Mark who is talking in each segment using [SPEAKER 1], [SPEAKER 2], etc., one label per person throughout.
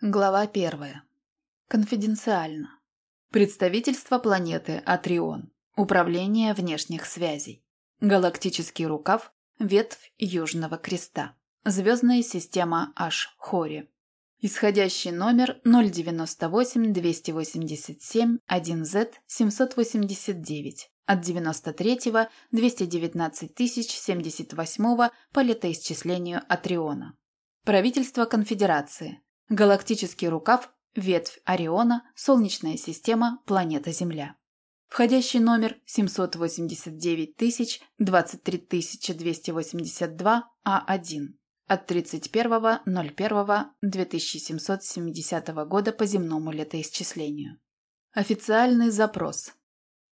[SPEAKER 1] Глава первая. Конфиденциально. Представительство планеты Атрион. Управление внешних связей. Галактический рукав. Ветвь Южного Креста. Звездная система Аш-Хори. Исходящий номер 098-287-1Z-789 от 93-го 219 по летоисчислению Атриона. Правительство Конфедерации. Галактический рукав, ветвь Ориона, Солнечная система, планета Земля. Входящий номер 789 23282 А1 от 31.01.2770 года по земному летоисчислению. Официальный запрос.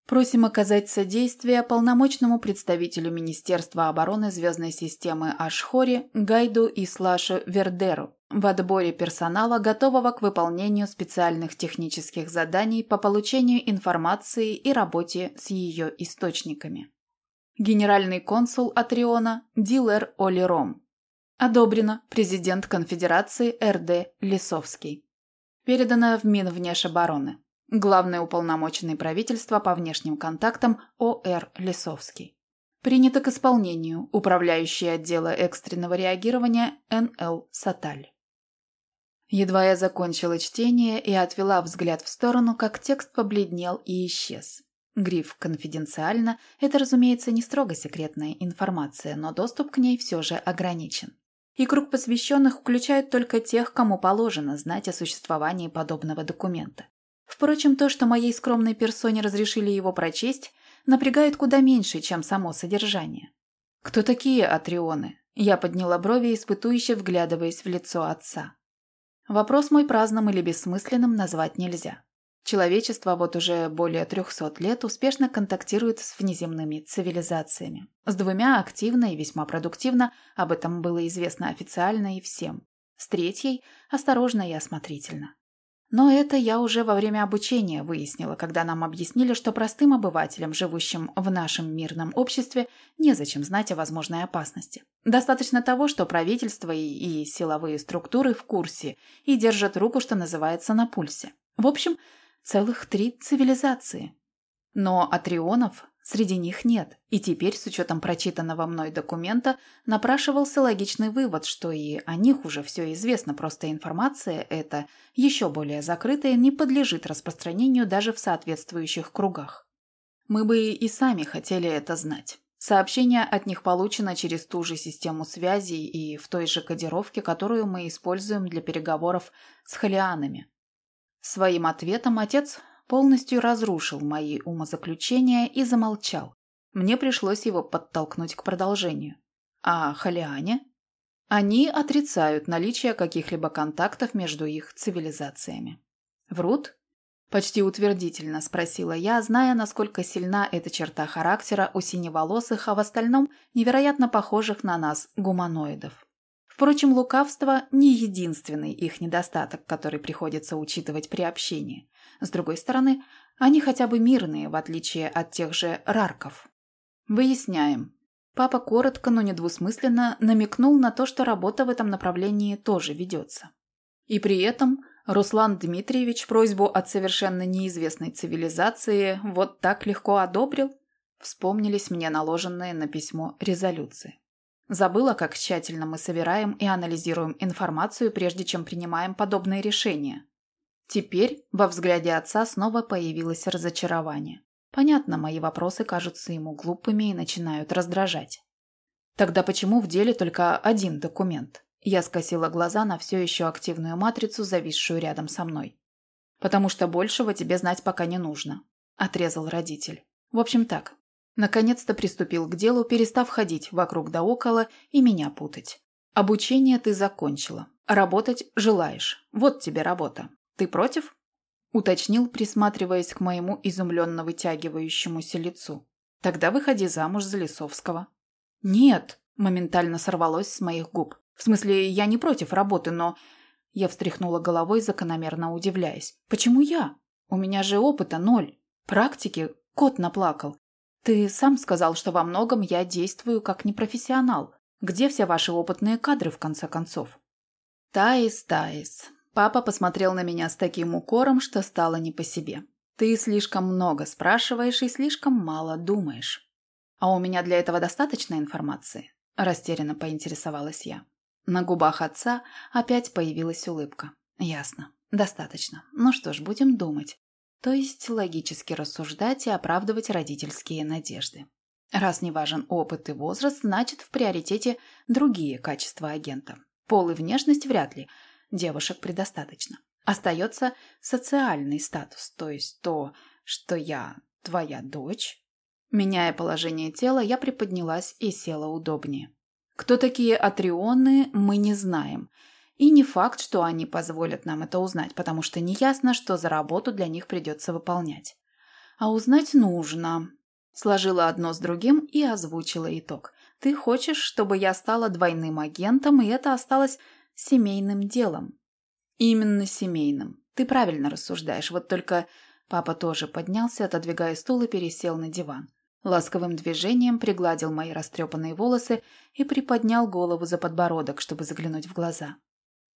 [SPEAKER 1] Просим оказать содействие полномочному представителю Министерства обороны звездной системы Ашхори Гайду и Слашу Вердеру в отборе персонала, готового к выполнению специальных технических заданий по получению информации и работе с ее источниками. Генеральный консул Атриона Дилер Олером. Одобрено президент Конфедерации РД Лисовский. Передано в Минвнешобороны. Главный уполномоченный правительства по внешним контактам О.Р. Лисовский. Принято к исполнению управляющий отдела экстренного реагирования Н.Л. Саталь. Едва я закончила чтение и отвела взгляд в сторону, как текст побледнел и исчез. Гриф «Конфиденциально» – это, разумеется, не строго секретная информация, но доступ к ней все же ограничен. И круг посвященных включает только тех, кому положено знать о существовании подобного документа. Впрочем, то, что моей скромной персоне разрешили его прочесть, напрягает куда меньше, чем само содержание. «Кто такие атрионы?» Я подняла брови, испытующе вглядываясь в лицо отца. Вопрос мой праздным или бессмысленным назвать нельзя. Человечество вот уже более 300 лет успешно контактирует с внеземными цивилизациями. С двумя активно и весьма продуктивно, об этом было известно официально и всем. С третьей – осторожно и осмотрительно. Но это я уже во время обучения выяснила, когда нам объяснили, что простым обывателям, живущим в нашем мирном обществе, незачем знать о возможной опасности. Достаточно того, что правительство и, и силовые структуры в курсе и держат руку, что называется, на пульсе. В общем, целых три цивилизации. Но атрионов Среди них нет, и теперь, с учетом прочитанного мной документа, напрашивался логичный вывод, что и о них уже все известно, просто информация эта, еще более закрытая, не подлежит распространению даже в соответствующих кругах. Мы бы и сами хотели это знать. Сообщение от них получено через ту же систему связи и в той же кодировке, которую мы используем для переговоров с халианами. Своим ответом отец полностью разрушил мои умозаключения и замолчал. Мне пришлось его подтолкнуть к продолжению. А Халиане? Они отрицают наличие каких-либо контактов между их цивилизациями. Врут? Почти утвердительно спросила я, зная, насколько сильна эта черта характера у синеволосых, а в остальном невероятно похожих на нас гуманоидов. Впрочем, лукавство – не единственный их недостаток, который приходится учитывать при общении. С другой стороны, они хотя бы мирные, в отличие от тех же рарков. Выясняем. Папа коротко, но недвусмысленно намекнул на то, что работа в этом направлении тоже ведется. И при этом Руслан Дмитриевич просьбу от совершенно неизвестной цивилизации вот так легко одобрил. Вспомнились мне наложенные на письмо резолюции. Забыла, как тщательно мы собираем и анализируем информацию, прежде чем принимаем подобные решения. Теперь во взгляде отца снова появилось разочарование. Понятно, мои вопросы кажутся ему глупыми и начинают раздражать. Тогда почему в деле только один документ? Я скосила глаза на все еще активную матрицу, зависшую рядом со мной. «Потому что большего тебе знать пока не нужно», – отрезал родитель. «В общем так, Наконец-то приступил к делу, перестав ходить вокруг да около и меня путать. Обучение ты закончила. Работать желаешь. Вот тебе работа. Ты против? Уточнил, присматриваясь к моему изумленно вытягивающемуся лицу. Тогда выходи замуж за Лисовского. Нет, моментально сорвалось с моих губ. В смысле, я не против работы, но... Я встряхнула головой, закономерно удивляясь. Почему я? У меня же опыта ноль. Практики кот наплакал. «Ты сам сказал, что во многом я действую как непрофессионал. Где все ваши опытные кадры, в конце концов?» «Таис, Таис, Папа посмотрел на меня с таким укором, что стало не по себе. Ты слишком много спрашиваешь и слишком мало думаешь. А у меня для этого достаточно информации? Растерянно поинтересовалась я. На губах отца опять появилась улыбка. Ясно. Достаточно. Ну что ж, будем думать. То есть логически рассуждать и оправдывать родительские надежды. Раз не важен опыт и возраст, значит в приоритете другие качества агента. Пол и внешность вряд ли. Девушек предостаточно. Остается социальный статус, то есть то, что я твоя дочь. Меняя положение тела, я приподнялась и села удобнее. Кто такие атрионы, мы не знаем. И не факт, что они позволят нам это узнать, потому что неясно, что за работу для них придется выполнять. А узнать нужно. Сложила одно с другим и озвучила итог. Ты хочешь, чтобы я стала двойным агентом, и это осталось семейным делом. Именно семейным. Ты правильно рассуждаешь, вот только... Папа тоже поднялся, отодвигая стул и пересел на диван. Ласковым движением пригладил мои растрепанные волосы и приподнял голову за подбородок, чтобы заглянуть в глаза.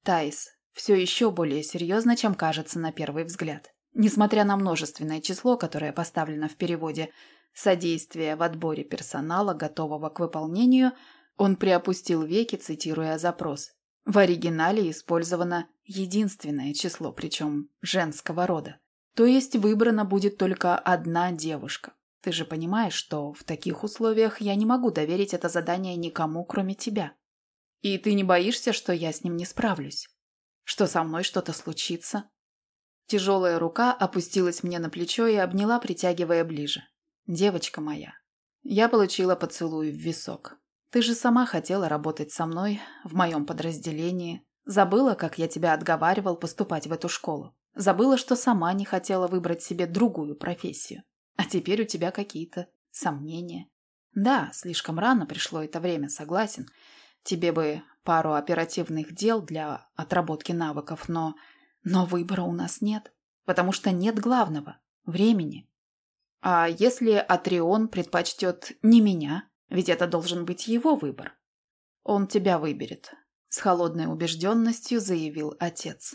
[SPEAKER 1] Тайс, все еще более серьезно, чем кажется на первый взгляд. Несмотря на множественное число, которое поставлено в переводе «содействие в отборе персонала, готового к выполнению», он приопустил веки, цитируя запрос. В оригинале использовано единственное число, причем женского рода. То есть выбрана будет только одна девушка. Ты же понимаешь, что в таких условиях я не могу доверить это задание никому, кроме тебя. И ты не боишься, что я с ним не справлюсь? Что со мной что-то случится? Тяжелая рука опустилась мне на плечо и обняла, притягивая ближе. Девочка моя. Я получила поцелуй в висок. Ты же сама хотела работать со мной в моем подразделении. Забыла, как я тебя отговаривал поступать в эту школу. Забыла, что сама не хотела выбрать себе другую профессию. А теперь у тебя какие-то сомнения. Да, слишком рано пришло это время, согласен. Тебе бы пару оперативных дел для отработки навыков, но... Но выбора у нас нет, потому что нет главного – времени. А если Атрион предпочтет не меня, ведь это должен быть его выбор? Он тебя выберет, с холодной убежденностью заявил отец.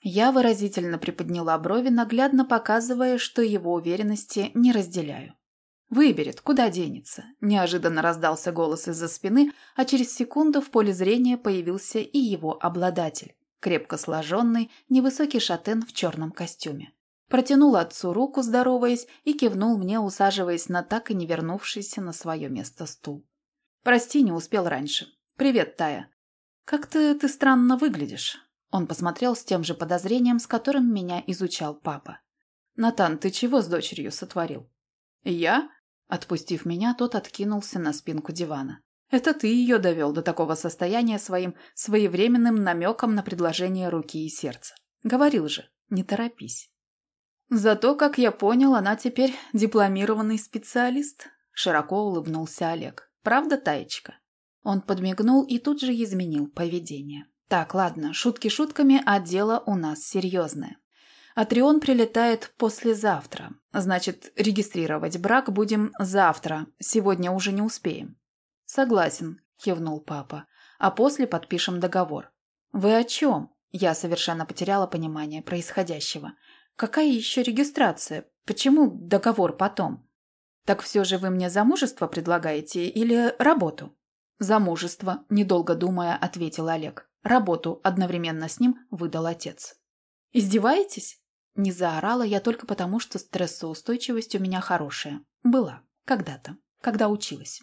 [SPEAKER 1] Я выразительно приподняла брови, наглядно показывая, что его уверенности не разделяю. «Выберет, куда денется?» – неожиданно раздался голос из-за спины, а через секунду в поле зрения появился и его обладатель – крепко сложенный, невысокий шатен в черном костюме. Протянул отцу руку, здороваясь, и кивнул мне, усаживаясь на так и не вернувшийся на свое место стул. «Прости, не успел раньше. Привет, Тая. Как-то ты странно выглядишь». Он посмотрел с тем же подозрением, с которым меня изучал папа. «Натан, ты чего с дочерью сотворил?» «Я?» Отпустив меня, тот откинулся на спинку дивана. «Это ты ее довел до такого состояния своим своевременным намеком на предложение руки и сердца. Говорил же, не торопись». «Зато, как я понял, она теперь дипломированный специалист», – широко улыбнулся Олег. «Правда, Таечка?» Он подмигнул и тут же изменил поведение. Так, ладно, шутки шутками, а дело у нас серьезное. Атрион прилетает послезавтра. Значит, регистрировать брак будем завтра. Сегодня уже не успеем. Согласен, кивнул папа. А после подпишем договор. Вы о чем? Я совершенно потеряла понимание происходящего. Какая еще регистрация? Почему договор потом? Так все же вы мне замужество предлагаете или работу? Замужество, недолго думая, ответил Олег. Работу одновременно с ним выдал отец. «Издеваетесь?» Не заорала я только потому, что стрессоустойчивость у меня хорошая. Была. Когда-то. Когда училась.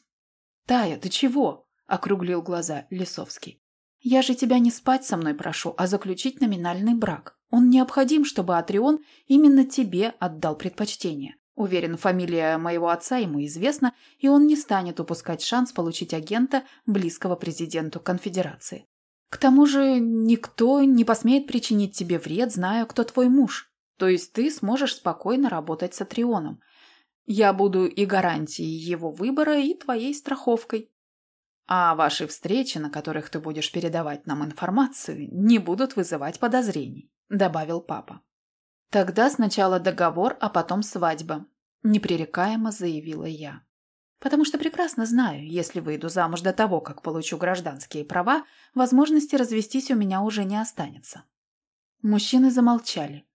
[SPEAKER 1] «Тая, ты чего?» – округлил глаза Лисовский. «Я же тебя не спать со мной прошу, а заключить номинальный брак. Он необходим, чтобы Атрион именно тебе отдал предпочтение. Уверен, фамилия моего отца ему известна, и он не станет упускать шанс получить агента, близкого президенту конфедерации. К тому же никто не посмеет причинить тебе вред, зная, кто твой муж. То есть ты сможешь спокойно работать с Атрионом. Я буду и гарантией его выбора, и твоей страховкой. А ваши встречи, на которых ты будешь передавать нам информацию, не будут вызывать подозрений», – добавил папа. «Тогда сначала договор, а потом свадьба», – непререкаемо заявила я потому что прекрасно знаю, если выйду замуж до того, как получу гражданские права, возможности развестись у меня уже не останется. Мужчины замолчали.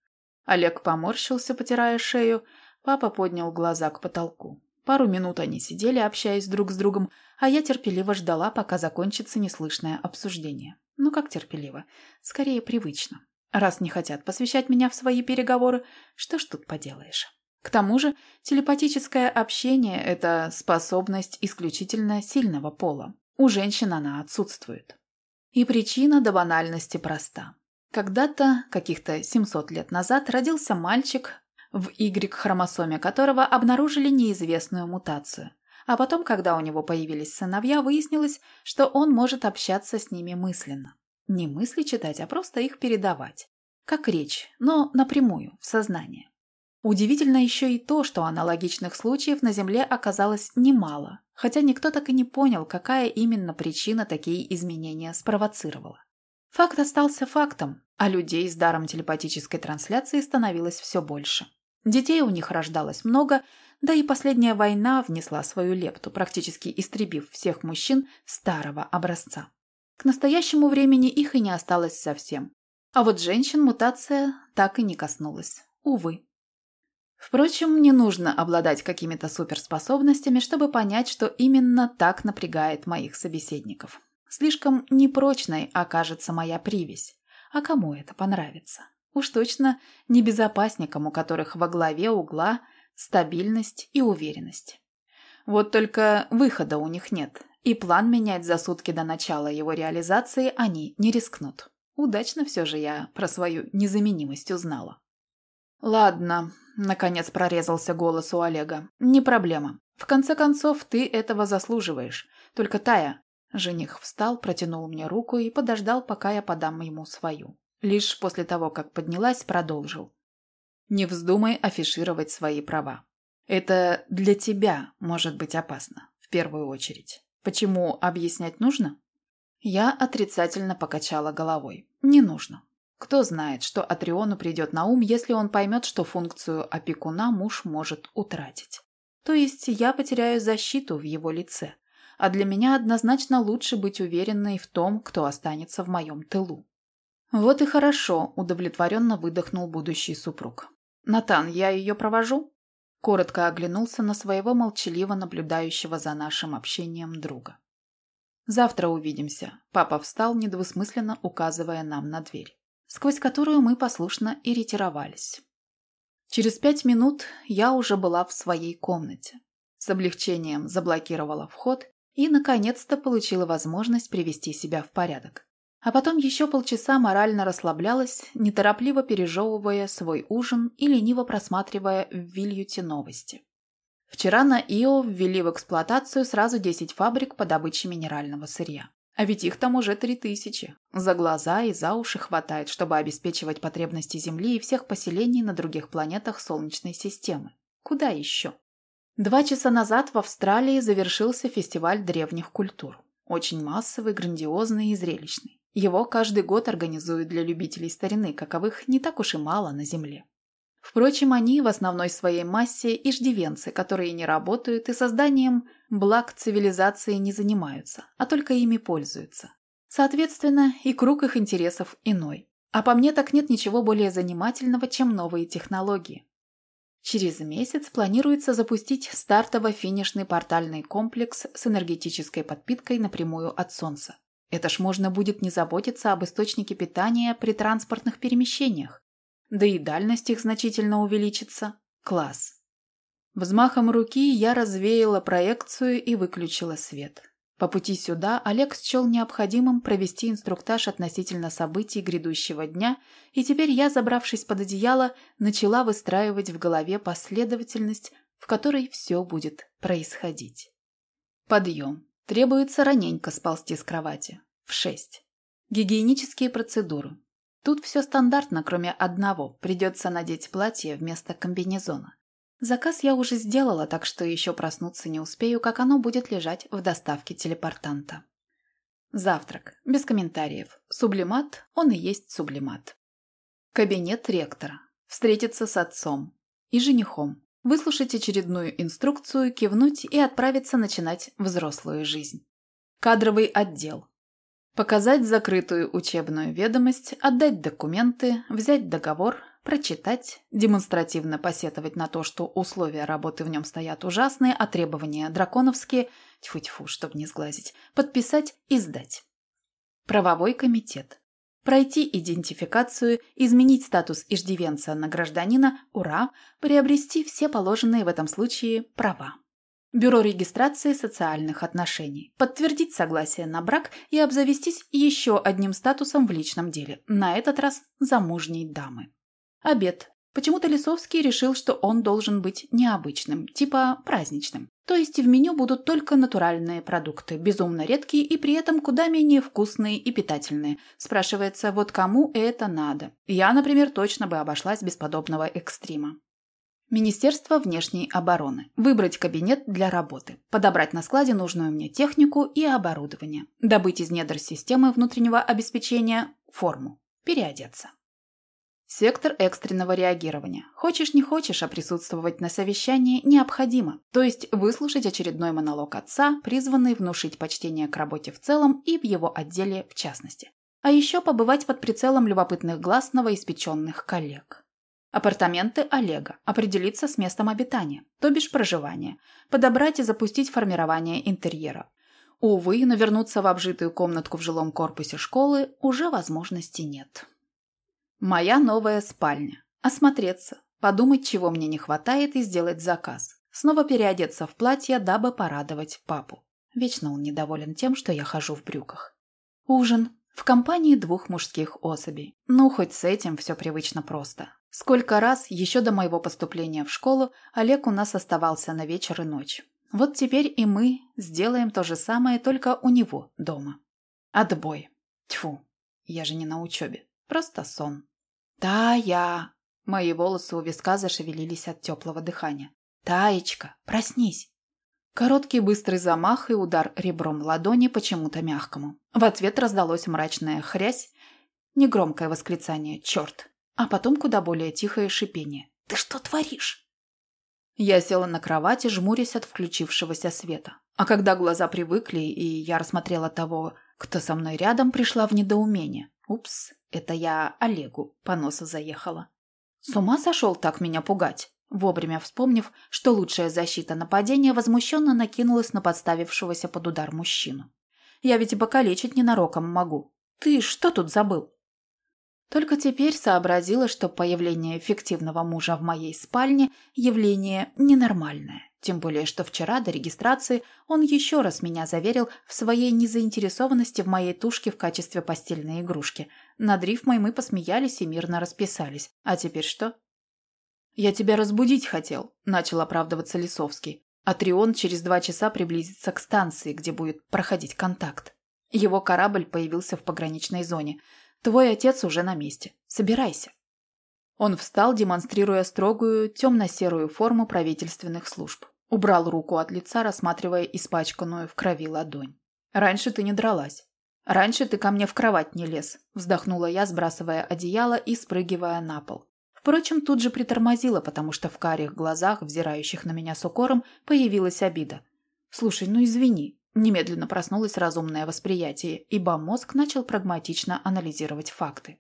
[SPEAKER 1] Олег поморщился, потирая шею. Папа поднял глаза к потолку. Пару минут они сидели, общаясь друг с другом, а я терпеливо ждала, пока закончится неслышное обсуждение. Ну как терпеливо? Скорее, привычно. Раз не хотят посвящать меня в свои переговоры, что ж тут поделаешь? К тому же телепатическое общение – это способность исключительно сильного пола. У женщин она отсутствует. И причина до банальности проста. Когда-то, каких-то 700 лет назад, родился мальчик, в Y-хромосоме которого обнаружили неизвестную мутацию. А потом, когда у него появились сыновья, выяснилось, что он может общаться с ними мысленно. Не мысли читать, а просто их передавать. Как речь, но напрямую, в сознание. Удивительно еще и то, что аналогичных случаев на Земле оказалось немало, хотя никто так и не понял, какая именно причина такие изменения спровоцировала. Факт остался фактом, а людей с даром телепатической трансляции становилось все больше. Детей у них рождалось много, да и последняя война внесла свою лепту, практически истребив всех мужчин старого образца. К настоящему времени их и не осталось совсем. А вот женщин мутация так и не коснулась. Увы. Впрочем, не нужно обладать какими-то суперспособностями, чтобы понять, что именно так напрягает моих собеседников. Слишком непрочной окажется моя привязь. А кому это понравится? Уж точно не безопасникам, у которых во главе угла стабильность и уверенность. Вот только выхода у них нет, и план менять за сутки до начала его реализации они не рискнут. Удачно все же я про свою незаменимость узнала. «Ладно», — наконец прорезался голос у Олега. «Не проблема. В конце концов, ты этого заслуживаешь. Только Тая...» Жених встал, протянул мне руку и подождал, пока я подам ему свою. Лишь после того, как поднялась, продолжил. «Не вздумай афишировать свои права. Это для тебя может быть опасно, в первую очередь. Почему объяснять нужно?» Я отрицательно покачала головой. «Не нужно. Кто знает, что Атриону придет на ум, если он поймет, что функцию опекуна муж может утратить. То есть я потеряю защиту в его лице. А для меня однозначно лучше быть уверенной в том, кто останется в моем тылу. Вот и хорошо, удовлетворенно выдохнул будущий супруг. Натан, я ее провожу? Коротко оглянулся на своего молчаливо наблюдающего за нашим общением друга. Завтра увидимся. Папа встал, недвусмысленно указывая нам на дверь сквозь которую мы послушно и ретировались. Через пять минут я уже была в своей комнате. С облегчением заблокировала вход и, наконец-то, получила возможность привести себя в порядок. А потом еще полчаса морально расслаблялась, неторопливо пережевывая свой ужин и лениво просматривая в Вильюте новости. Вчера на Ио ввели в эксплуатацию сразу 10 фабрик по добыче минерального сырья. А ведь их там уже три тысячи. За глаза и за уши хватает, чтобы обеспечивать потребности Земли и всех поселений на других планетах Солнечной системы. Куда еще? Два часа назад в Австралии завершился фестиваль древних культур. Очень массовый, грандиозный и зрелищный. Его каждый год организуют для любителей старины, каковых не так уж и мало на Земле. Впрочем, они в основной своей массе иждивенцы, которые не работают и созданием благ цивилизации не занимаются, а только ими пользуются. Соответственно, и круг их интересов иной. А по мне так нет ничего более занимательного, чем новые технологии. Через месяц планируется запустить стартово-финишный портальный комплекс с энергетической подпиткой напрямую от Солнца. Это ж можно будет не заботиться об источнике питания при транспортных перемещениях. Да и дальность их значительно увеличится. Класс. Взмахом руки я развеяла проекцию и выключила свет. По пути сюда Олег счел необходимым провести инструктаж относительно событий грядущего дня, и теперь я, забравшись под одеяло, начала выстраивать в голове последовательность, в которой все будет происходить. Подъем. Требуется раненько сползти с кровати. В шесть. Гигиенические процедуры. Тут все стандартно, кроме одного. Придется надеть платье вместо комбинезона. Заказ я уже сделала, так что еще проснуться не успею, как оно будет лежать в доставке телепортанта. Завтрак. Без комментариев. Сублимат, он и есть сублимат. Кабинет ректора. Встретиться с отцом. И женихом. Выслушать очередную инструкцию, кивнуть и отправиться начинать взрослую жизнь. Кадровый отдел. Показать закрытую учебную ведомость, отдать документы, взять договор, прочитать, демонстративно посетовать на то, что условия работы в нем стоят ужасные, а требования драконовские, тьфу-тьфу, чтоб не сглазить, подписать и сдать. Правовой комитет. Пройти идентификацию, изменить статус иждивенца на гражданина, ура, приобрести все положенные в этом случае права. Бюро регистрации социальных отношений. Подтвердить согласие на брак и обзавестись еще одним статусом в личном деле, на этот раз замужней дамы. Обед. Почему-то Лисовский решил, что он должен быть необычным, типа праздничным. То есть в меню будут только натуральные продукты, безумно редкие и при этом куда менее вкусные и питательные. Спрашивается, вот кому это надо? Я, например, точно бы обошлась без подобного экстрима. Министерство внешней обороны. Выбрать кабинет для работы. Подобрать на складе нужную мне технику и оборудование. Добыть из недр системы внутреннего обеспечения форму. Переодеться. Сектор экстренного реагирования. Хочешь не хочешь, а присутствовать на совещании необходимо. То есть выслушать очередной монолог отца, призванный внушить почтение к работе в целом и в его отделе в частности. А еще побывать под прицелом любопытных глаз новоиспеченных коллег. Апартаменты Олега. Определиться с местом обитания, то бишь проживания. Подобрать и запустить формирование интерьера. Увы, но вернуться в обжитую комнатку в жилом корпусе школы уже возможности нет. Моя новая спальня. Осмотреться, подумать, чего мне не хватает и сделать заказ. Снова переодеться в платье, дабы порадовать папу. Вечно он недоволен тем, что я хожу в брюках. Ужин. В компании двух мужских особей. Ну, хоть с этим все привычно просто. Сколько раз, еще до моего поступления в школу, Олег у нас оставался на вечер и ночь. Вот теперь и мы сделаем то же самое, только у него дома. Отбой. Тьфу, я же не на учебе. Просто сон. «Тая!» Мои волосы у виска зашевелились от теплого дыхания. «Таечка, проснись!» Короткий быстрый замах и удар ребром ладони почему-то мягкому. В ответ раздалось мрачная хрясь, негромкое восклицание «Черт!», а потом куда более тихое шипение. «Ты что творишь?» Я села на кровати, жмурясь от включившегося света. А когда глаза привыкли, и я рассмотрела того, кто со мной рядом, пришла в недоумение. Упс, это я Олегу по носу заехала. С ума сошел так меня пугать? Вовремя вспомнив, что лучшая защита нападения возмущенно накинулась на подставившегося под удар мужчину. Я ведь и покалечить ненароком могу. Ты что тут забыл? Только теперь сообразила, что появление эффективного мужа в моей спальне – явление ненормальное. Тем более, что вчера до регистрации он еще раз меня заверил в своей незаинтересованности в моей тушке в качестве постельной игрушки. Над рифмой мы посмеялись и мирно расписались. А теперь что? «Я тебя разбудить хотел», – начал оправдываться Лисовский. А Трион через два часа приблизится к станции, где будет проходить контакт. Его корабль появился в пограничной зоне – Твой отец уже на месте. Собирайся». Он встал, демонстрируя строгую, темно-серую форму правительственных служб. Убрал руку от лица, рассматривая испачканную в крови ладонь. «Раньше ты не дралась. Раньше ты ко мне в кровать не лез», – вздохнула я, сбрасывая одеяло и спрыгивая на пол. Впрочем, тут же притормозила, потому что в карих глазах, взирающих на меня с укором, появилась обида. «Слушай, ну извини, Немедленно проснулось разумное восприятие, ибо мозг начал прагматично анализировать факты.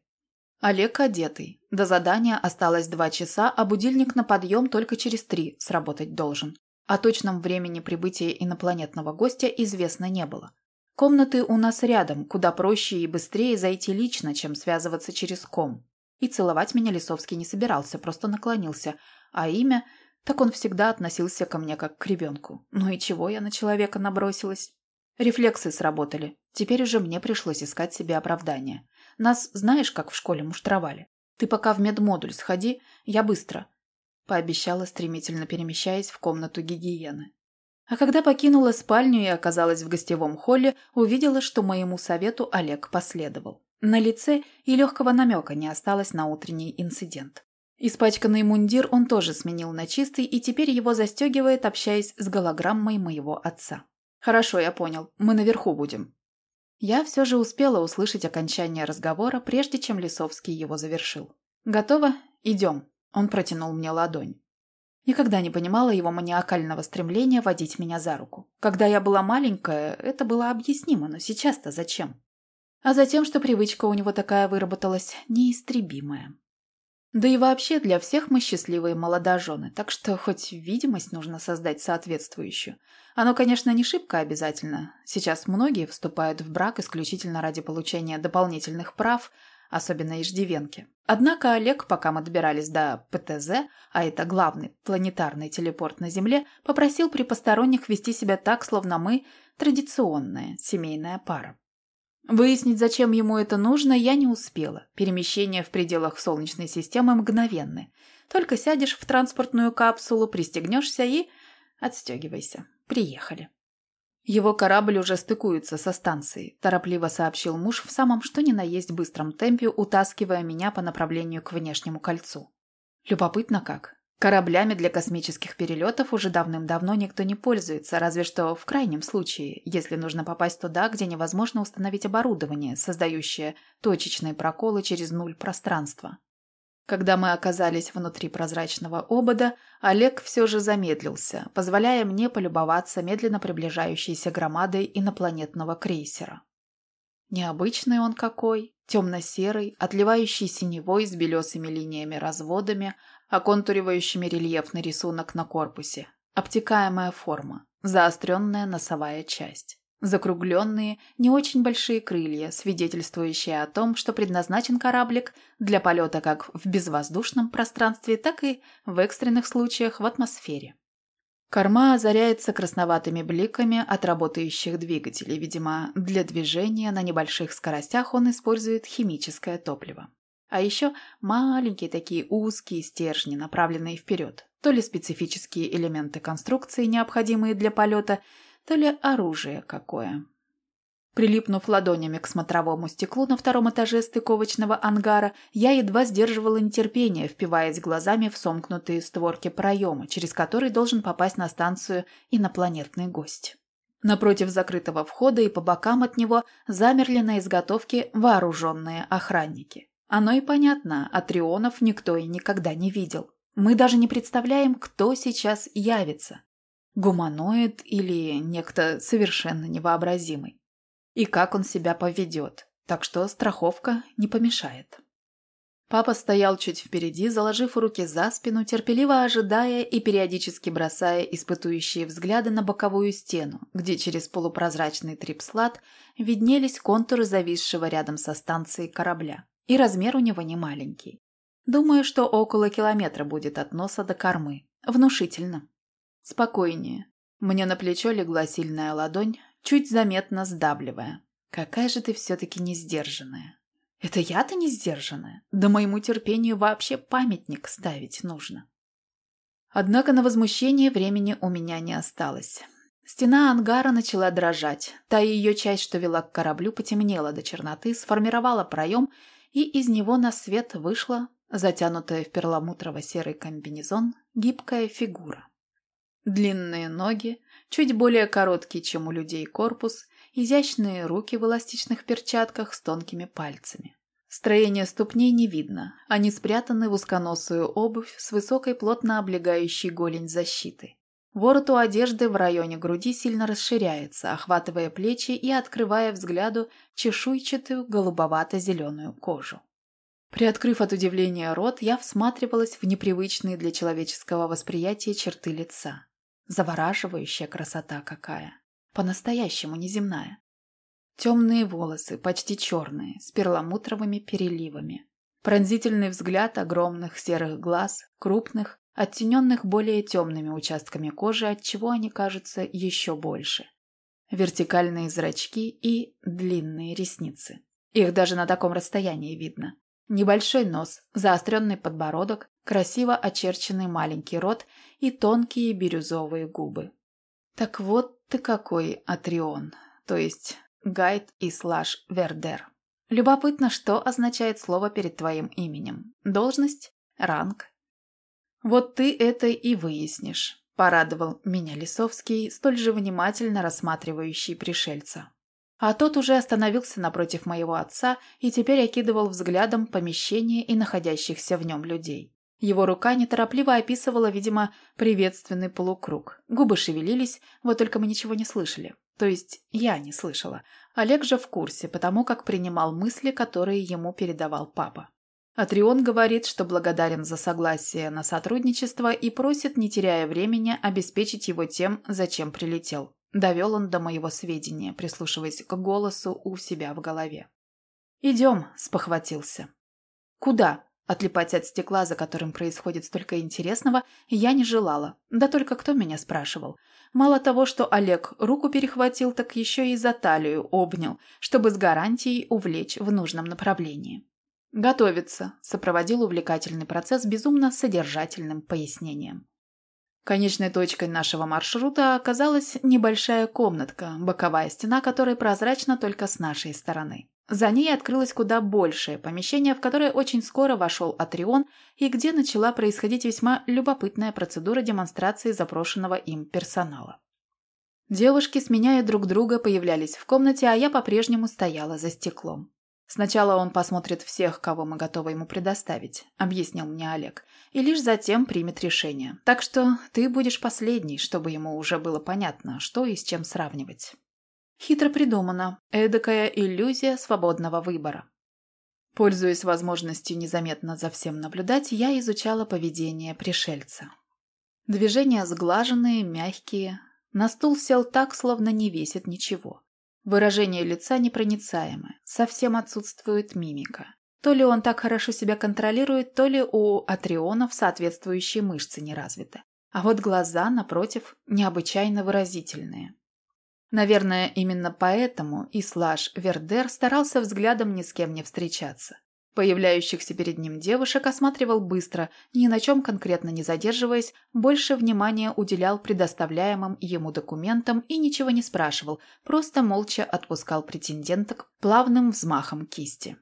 [SPEAKER 1] Олег одетый. До задания осталось два часа, а будильник на подъем только через три сработать должен. О точном времени прибытия инопланетного гостя известно не было. Комнаты у нас рядом, куда проще и быстрее зайти лично, чем связываться через ком. И целовать меня Лисовский не собирался, просто наклонился, а имя так он всегда относился ко мне как к ребенку. Ну и чего я на человека набросилась? Рефлексы сработали. Теперь уже мне пришлось искать себе оправдание. Нас знаешь, как в школе муштровали? Ты пока в медмодуль сходи, я быстро. Пообещала, стремительно перемещаясь в комнату гигиены. А когда покинула спальню и оказалась в гостевом холле, увидела, что моему совету Олег последовал. На лице и легкого намека не осталось на утренний инцидент. Испачканный мундир он тоже сменил на чистый и теперь его застегивает, общаясь с голограммой моего отца. «Хорошо, я понял. Мы наверху будем». Я все же успела услышать окончание разговора, прежде чем Лисовский его завершил. «Готово? Идем». Он протянул мне ладонь. Никогда не понимала его маниакального стремления водить меня за руку. Когда я была маленькая, это было объяснимо, но сейчас-то зачем? а затем, что привычка у него такая выработалась, неистребимая. Да и вообще для всех мы счастливые молодожены, так что хоть видимость нужно создать соответствующую. Оно, конечно, не шибко обязательно. Сейчас многие вступают в брак исключительно ради получения дополнительных прав, особенно иждивенки. Однако Олег, пока мы добирались до ПТЗ, а это главный планетарный телепорт на Земле, попросил при посторонних вести себя так, словно мы традиционная семейная пара. Выяснить, зачем ему это нужно, я не успела. Перемещения в пределах Солнечной системы мгновенны. Только сядешь в транспортную капсулу, пристегнешься и... Отстегивайся. Приехали. Его корабль уже стыкуется со станцией, торопливо сообщил муж в самом что ни на есть быстром темпе, утаскивая меня по направлению к внешнему кольцу. Любопытно как. Кораблями для космических перелетов уже давным-давно никто не пользуется, разве что в крайнем случае, если нужно попасть туда, где невозможно установить оборудование, создающее точечные проколы через нуль пространства. Когда мы оказались внутри прозрачного обода, Олег все же замедлился, позволяя мне полюбоваться медленно приближающейся громадой инопланетного крейсера. Необычный он какой, темно-серый, отливающий синевой с белесыми линиями-разводами, оконтуривающими рельефный рисунок на корпусе, обтекаемая форма, заостренная носовая часть, закругленные, не очень большие крылья, свидетельствующие о том, что предназначен кораблик для полета как в безвоздушном пространстве, так и в экстренных случаях в атмосфере. Корма озаряется красноватыми бликами от работающих двигателей. Видимо, для движения на небольших скоростях он использует химическое топливо. А еще маленькие такие узкие стержни, направленные вперед. То ли специфические элементы конструкции, необходимые для полета, то ли оружие какое. Прилипнув ладонями к смотровому стеклу на втором этаже стыковочного ангара, я едва сдерживала нетерпение, впиваясь глазами в сомкнутые створки проема, через который должен попасть на станцию инопланетный гость. Напротив закрытого входа и по бокам от него замерли на изготовке вооруженные охранники. Оно и понятно, атрионов никто и никогда не видел. Мы даже не представляем, кто сейчас явится. Гуманоид или некто совершенно невообразимый. И как он себя поведет. Так что страховка не помешает. Папа стоял чуть впереди, заложив руки за спину, терпеливо ожидая и периодически бросая испытующие взгляды на боковую стену, где через полупрозрачный трипслат виднелись контуры зависшего рядом со станцией корабля. И размер у него не маленький. Думаю, что около километра будет от носа до кормы. Внушительно. Спокойнее. Мне на плечо легла сильная ладонь, чуть заметно сдавливая. Какая же ты все-таки несдержанная. Это я-то несдержанная? Да моему терпению вообще памятник ставить нужно. Однако на возмущение времени у меня не осталось. Стена ангара начала дрожать. Та ее часть, что вела к кораблю, потемнела до черноты, сформировала проем и из него на свет вышла, затянутая в перламутрово-серый комбинезон, гибкая фигура. Длинные ноги, чуть более короткий, чем у людей корпус, изящные руки в эластичных перчатках с тонкими пальцами. Строение ступней не видно, они спрятаны в узконосую обувь с высокой плотно облегающей голень защитой. Ворот у одежды в районе груди сильно расширяется, охватывая плечи и открывая взгляду чешуйчатую голубовато-зеленую кожу. Приоткрыв от удивления рот, я всматривалась в непривычные для человеческого восприятия черты лица. Завораживающая красота какая. По-настоящему неземная. Темные волосы, почти черные, с перламутровыми переливами. Пронзительный взгляд огромных серых глаз, крупных, оттененных более темными участками кожи, отчего они кажутся еще больше. Вертикальные зрачки и длинные ресницы. Их даже на таком расстоянии видно. Небольшой нос, заостренный подбородок, красиво очерченный маленький рот и тонкие бирюзовые губы. Так вот ты какой, Атрион, то есть Гайд и Слаш Вердер. Любопытно, что означает слово перед твоим именем. Должность? Ранг? «Вот ты это и выяснишь», – порадовал меня Лисовский, столь же внимательно рассматривающий пришельца. А тот уже остановился напротив моего отца и теперь окидывал взглядом помещение и находящихся в нем людей. Его рука неторопливо описывала, видимо, приветственный полукруг. Губы шевелились, вот только мы ничего не слышали. То есть я не слышала. Олег же в курсе, потому как принимал мысли, которые ему передавал папа. Атрион говорит, что благодарен за согласие на сотрудничество и просит, не теряя времени, обеспечить его тем, зачем прилетел. Довел он до моего сведения, прислушиваясь к голосу у себя в голове. «Идем», – спохватился. «Куда?» Отлипать от стекла, за которым происходит столько интересного, я не желала. Да только кто меня спрашивал. Мало того, что Олег руку перехватил, так еще и за талию обнял, чтобы с гарантией увлечь в нужном направлении. «Готовиться», – сопроводил увлекательный процесс безумно содержательным пояснением. Конечной точкой нашего маршрута оказалась небольшая комнатка, боковая стена которой прозрачна только с нашей стороны. За ней открылось куда большее помещение, в которое очень скоро вошел Атрион и где начала происходить весьма любопытная процедура демонстрации запрошенного им персонала. Девушки, сменяя друг друга, появлялись в комнате, а я по-прежнему стояла за стеклом. «Сначала он посмотрит всех, кого мы готовы ему предоставить», — объяснил мне Олег, «и лишь затем примет решение. Так что ты будешь последний, чтобы ему уже было понятно, что и с чем сравнивать». Хитро придумано. Эдакая иллюзия свободного выбора. Пользуясь возможностью незаметно за всем наблюдать, я изучала поведение пришельца. Движения сглаженные, мягкие. На стул сел так, словно не весит ничего. Выражение лица непроницаемое, совсем отсутствует мимика. То ли он так хорошо себя контролирует, то ли у атрионов соответствующие мышцы не развиты. А вот глаза, напротив, необычайно выразительные. Наверное, именно поэтому Ислаш Вердер старался взглядом ни с кем не встречаться. Появляющихся перед ним девушек осматривал быстро, ни на чем конкретно не задерживаясь, больше внимания уделял предоставляемым ему документам и ничего не спрашивал, просто молча отпускал претенденток плавным взмахом кисти.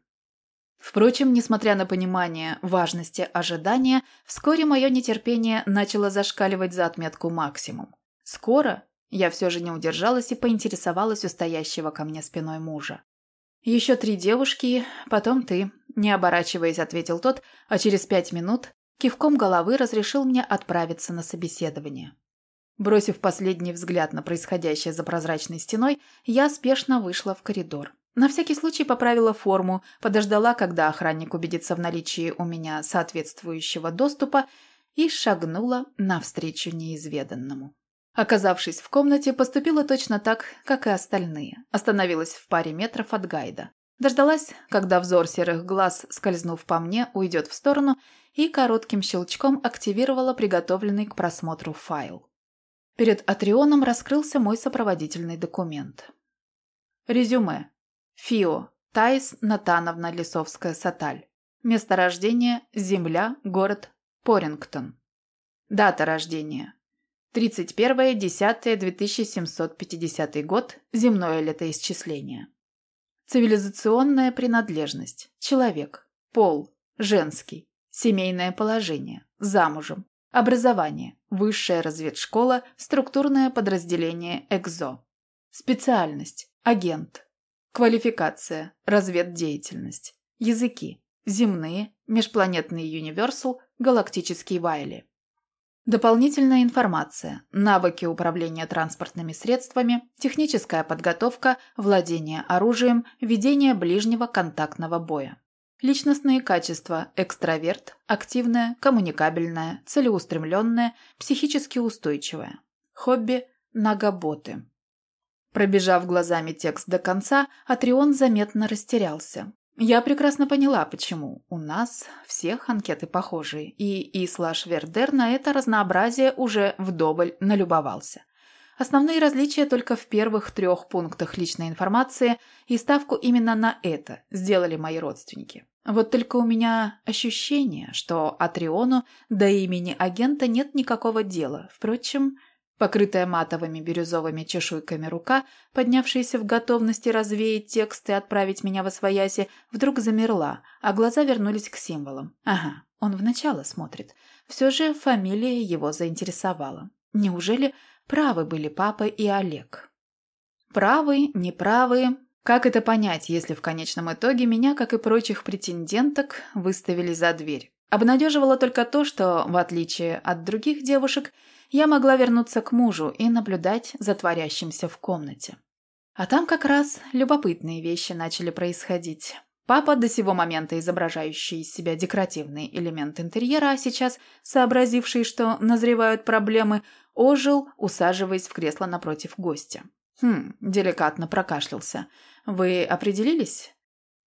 [SPEAKER 1] Впрочем, несмотря на понимание важности ожидания, вскоре мое нетерпение начало зашкаливать за отметку максимум. Скоро я все же не удержалась и поинтересовалась у стоящего ко мне спиной мужа. «Еще три девушки, потом ты», – не оборачиваясь, ответил тот, а через пять минут кивком головы разрешил мне отправиться на собеседование. Бросив последний взгляд на происходящее за прозрачной стеной, я спешно вышла в коридор. На всякий случай поправила форму, подождала, когда охранник убедится в наличии у меня соответствующего доступа и шагнула навстречу неизведанному. Оказавшись в комнате, поступила точно так, как и остальные. Остановилась в паре метров от гайда. Дождалась, когда взор серых глаз, скользнув по мне, уйдет в сторону, и коротким щелчком активировала приготовленный к просмотру файл. Перед Атрионом раскрылся мой сопроводительный документ. Резюме. ФИО. Таис Натановна Лисовская-Саталь. Место рождения – Земля, город Порингтон. Дата рождения 31.10.2750 год. Земное летоисчисление. Цивилизационная принадлежность. Человек. Пол. Женский. Семейное положение. Замужем. Образование. Высшая разведшкола. Структурное подразделение ЭКЗО. Специальность. Агент. Квалификация. Разведдеятельность. Языки. Земные. Межпланетный Юниверсал. Галактический Вайли. Дополнительная информация, навыки управления транспортными средствами, техническая подготовка, владение оружием, ведение ближнего контактного боя. Личностные качества – экстраверт, активная, коммуникабельная, целеустремленная, психически устойчивая. Хобби – нагоботы. Пробежав глазами текст до конца, Атрион заметно растерялся. Я прекрасно поняла, почему. У нас всех анкеты похожие, и Ислаш Вердер на это разнообразие уже вдоволь налюбовался. Основные различия только в первых трех пунктах личной информации, и ставку именно на это сделали мои родственники. Вот только у меня ощущение, что Атриону до имени агента нет никакого дела. Впрочем, Покрытая матовыми бирюзовыми чешуйками рука, поднявшаяся в готовности развеять текст и отправить меня во свояси, вдруг замерла, а глаза вернулись к символам. Ага, он в начало смотрит. Все же фамилия его заинтересовала. Неужели правы были папа и Олег? Правы, неправы. Как это понять, если в конечном итоге меня, как и прочих претенденток, выставили за дверь? Обнадеживало только то, что, в отличие от других девушек, я могла вернуться к мужу и наблюдать за творящимся в комнате. А там как раз любопытные вещи начали происходить. Папа, до сего момента изображающий из себя декоративный элемент интерьера, а сейчас сообразивший, что назревают проблемы, ожил, усаживаясь в кресло напротив гостя. «Хм», – деликатно прокашлялся. «Вы определились?»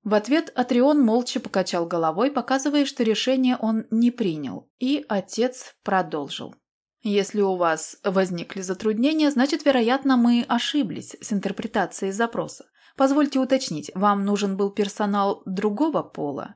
[SPEAKER 1] В ответ Атрион молча покачал головой, показывая, что решение он не принял, и отец продолжил. «Если у вас возникли затруднения, значит, вероятно, мы ошиблись с интерпретацией запроса. Позвольте уточнить, вам нужен был персонал другого пола?»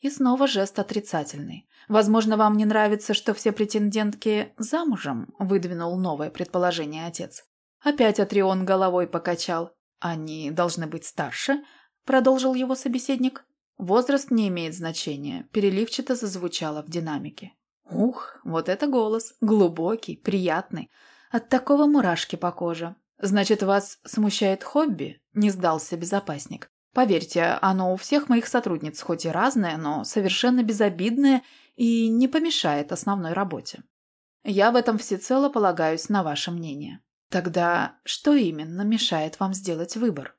[SPEAKER 1] И снова жест отрицательный. «Возможно, вам не нравится, что все претендентки замужем?» – выдвинул новое предположение отец. Опять Атрион головой покачал. «Они должны быть старше?» – продолжил его собеседник. «Возраст не имеет значения», – переливчато зазвучало в динамике. «Ух, вот это голос! Глубокий, приятный. От такого мурашки по коже. «Значит, вас смущает хобби?» – не сдался безопасник. «Поверьте, оно у всех моих сотрудниц хоть и разное, но совершенно безобидное и не помешает основной работе. Я в этом всецело полагаюсь на ваше мнение. Тогда что именно мешает вам сделать выбор?»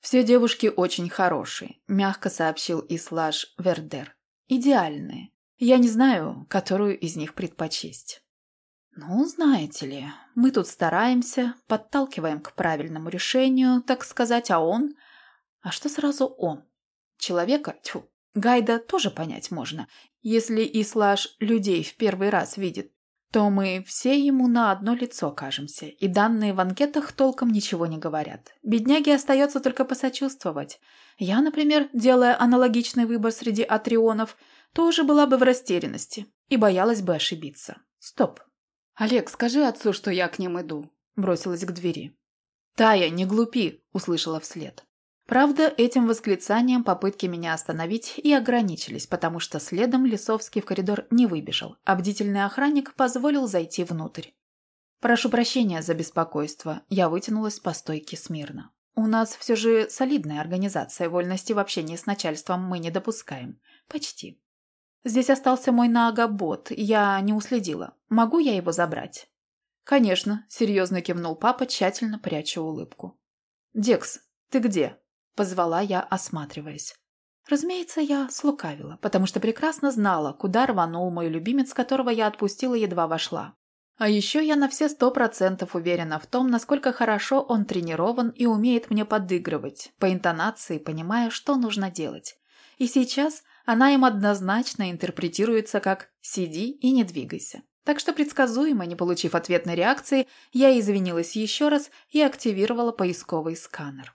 [SPEAKER 1] «Все девушки очень хорошие», – мягко сообщил Ислаж Вердер. «Идеальные. Я не знаю, которую из них предпочесть». «Ну, знаете ли, мы тут стараемся, подталкиваем к правильному решению, так сказать, а он... А что сразу он? Человека, тьфу, Гайда тоже понять можно. Если Ислаш людей в первый раз видит, то мы все ему на одно лицо кажемся, и данные в анкетах толком ничего не говорят. Бедняге остается только посочувствовать. Я, например, делая аналогичный выбор среди атрионов, тоже была бы в растерянности и боялась бы ошибиться. Стоп, «Олег, скажи отцу, что я к ним иду», – бросилась к двери. «Тая, не глупи», – услышала вслед. Правда, этим восклицанием попытки меня остановить и ограничились, потому что следом Лисовский в коридор не выбежал, а бдительный охранник позволил зайти внутрь. «Прошу прощения за беспокойство», – я вытянулась по стойке смирно. «У нас все же солидная организация, вольности в общении с начальством мы не допускаем. Почти». Здесь остался мой нагобот, я не уследила. Могу я его забрать?» «Конечно», — серьезно кивнул папа, тщательно пряча улыбку. «Декс, ты где?» — позвала я, осматриваясь. Разумеется, я слукавила, потому что прекрасно знала, куда рванул мой любимец, которого я отпустила, едва вошла. А еще я на все сто процентов уверена в том, насколько хорошо он тренирован и умеет мне подыгрывать, по интонации понимая, что нужно делать. И сейчас она им однозначно интерпретируется как «сиди и не двигайся». Так что предсказуемо, не получив ответной реакции, я извинилась еще раз и активировала поисковый сканер.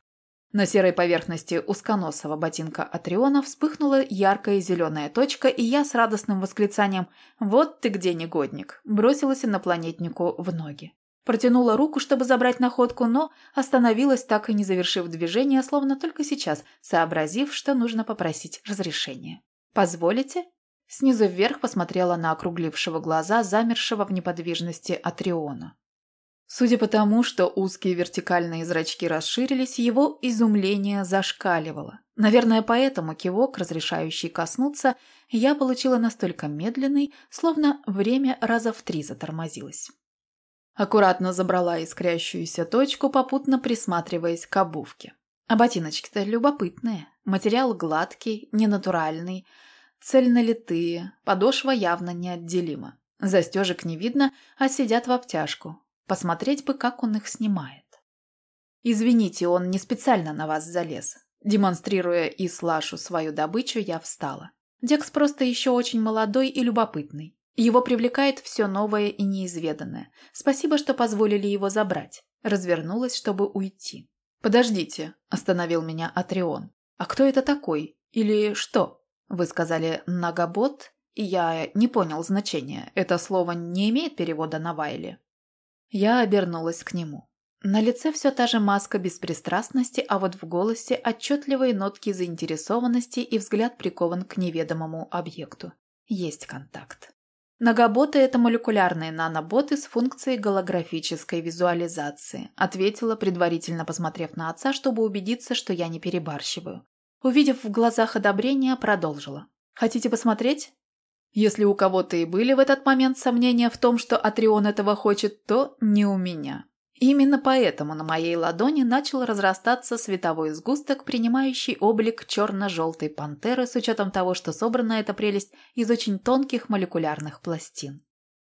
[SPEAKER 1] На серой поверхности узконосого ботинка Атриона вспыхнула яркая зеленая точка, и я с радостным восклицанием «Вот ты где, негодник!» бросилась инопланетнику в ноги. Протянула руку, чтобы забрать находку, но остановилась, так и не завершив движение, словно только сейчас, сообразив, что нужно попросить разрешения. «Позволите?» Снизу вверх посмотрела на округлившего глаза, замершего в неподвижности Атриона. Судя по тому, что узкие вертикальные зрачки расширились, его изумление зашкаливало. Наверное, поэтому кивок, разрешающий коснуться, я получила настолько медленный, словно время раза в три затормозилось. Аккуратно забрала искрящуюся точку, попутно присматриваясь к обувке. А ботиночки-то любопытные. Материал гладкий, ненатуральный, цельнолитые, подошва явно неотделима. Застежек не видно, а сидят в обтяжку. Посмотреть бы, как он их снимает. «Извините, он не специально на вас залез». Демонстрируя и слашу свою добычу, я встала. Декс просто еще очень молодой и любопытный. Его привлекает все новое и неизведанное. Спасибо, что позволили его забрать. Развернулась, чтобы уйти. «Подождите», – остановил меня Атрион. «А кто это такой? Или что?» Вы сказали «нагобот», и я не понял значения. Это слово не имеет перевода на Вайле. Я обернулась к нему. На лице все та же маска беспристрастности, а вот в голосе отчетливые нотки заинтересованности и взгляд прикован к неведомому объекту. Есть контакт. Нагоботы – это молекулярные наноботы с функцией голографической визуализации, ответила, предварительно посмотрев на отца, чтобы убедиться, что я не перебарщиваю. Увидев в глазах одобрение, продолжила. «Хотите посмотреть?» Если у кого-то и были в этот момент сомнения в том, что Атрион этого хочет, то не у меня. Именно поэтому на моей ладони начал разрастаться световой сгусток, принимающий облик черно-желтой пантеры с учетом того, что собрана эта прелесть из очень тонких молекулярных пластин.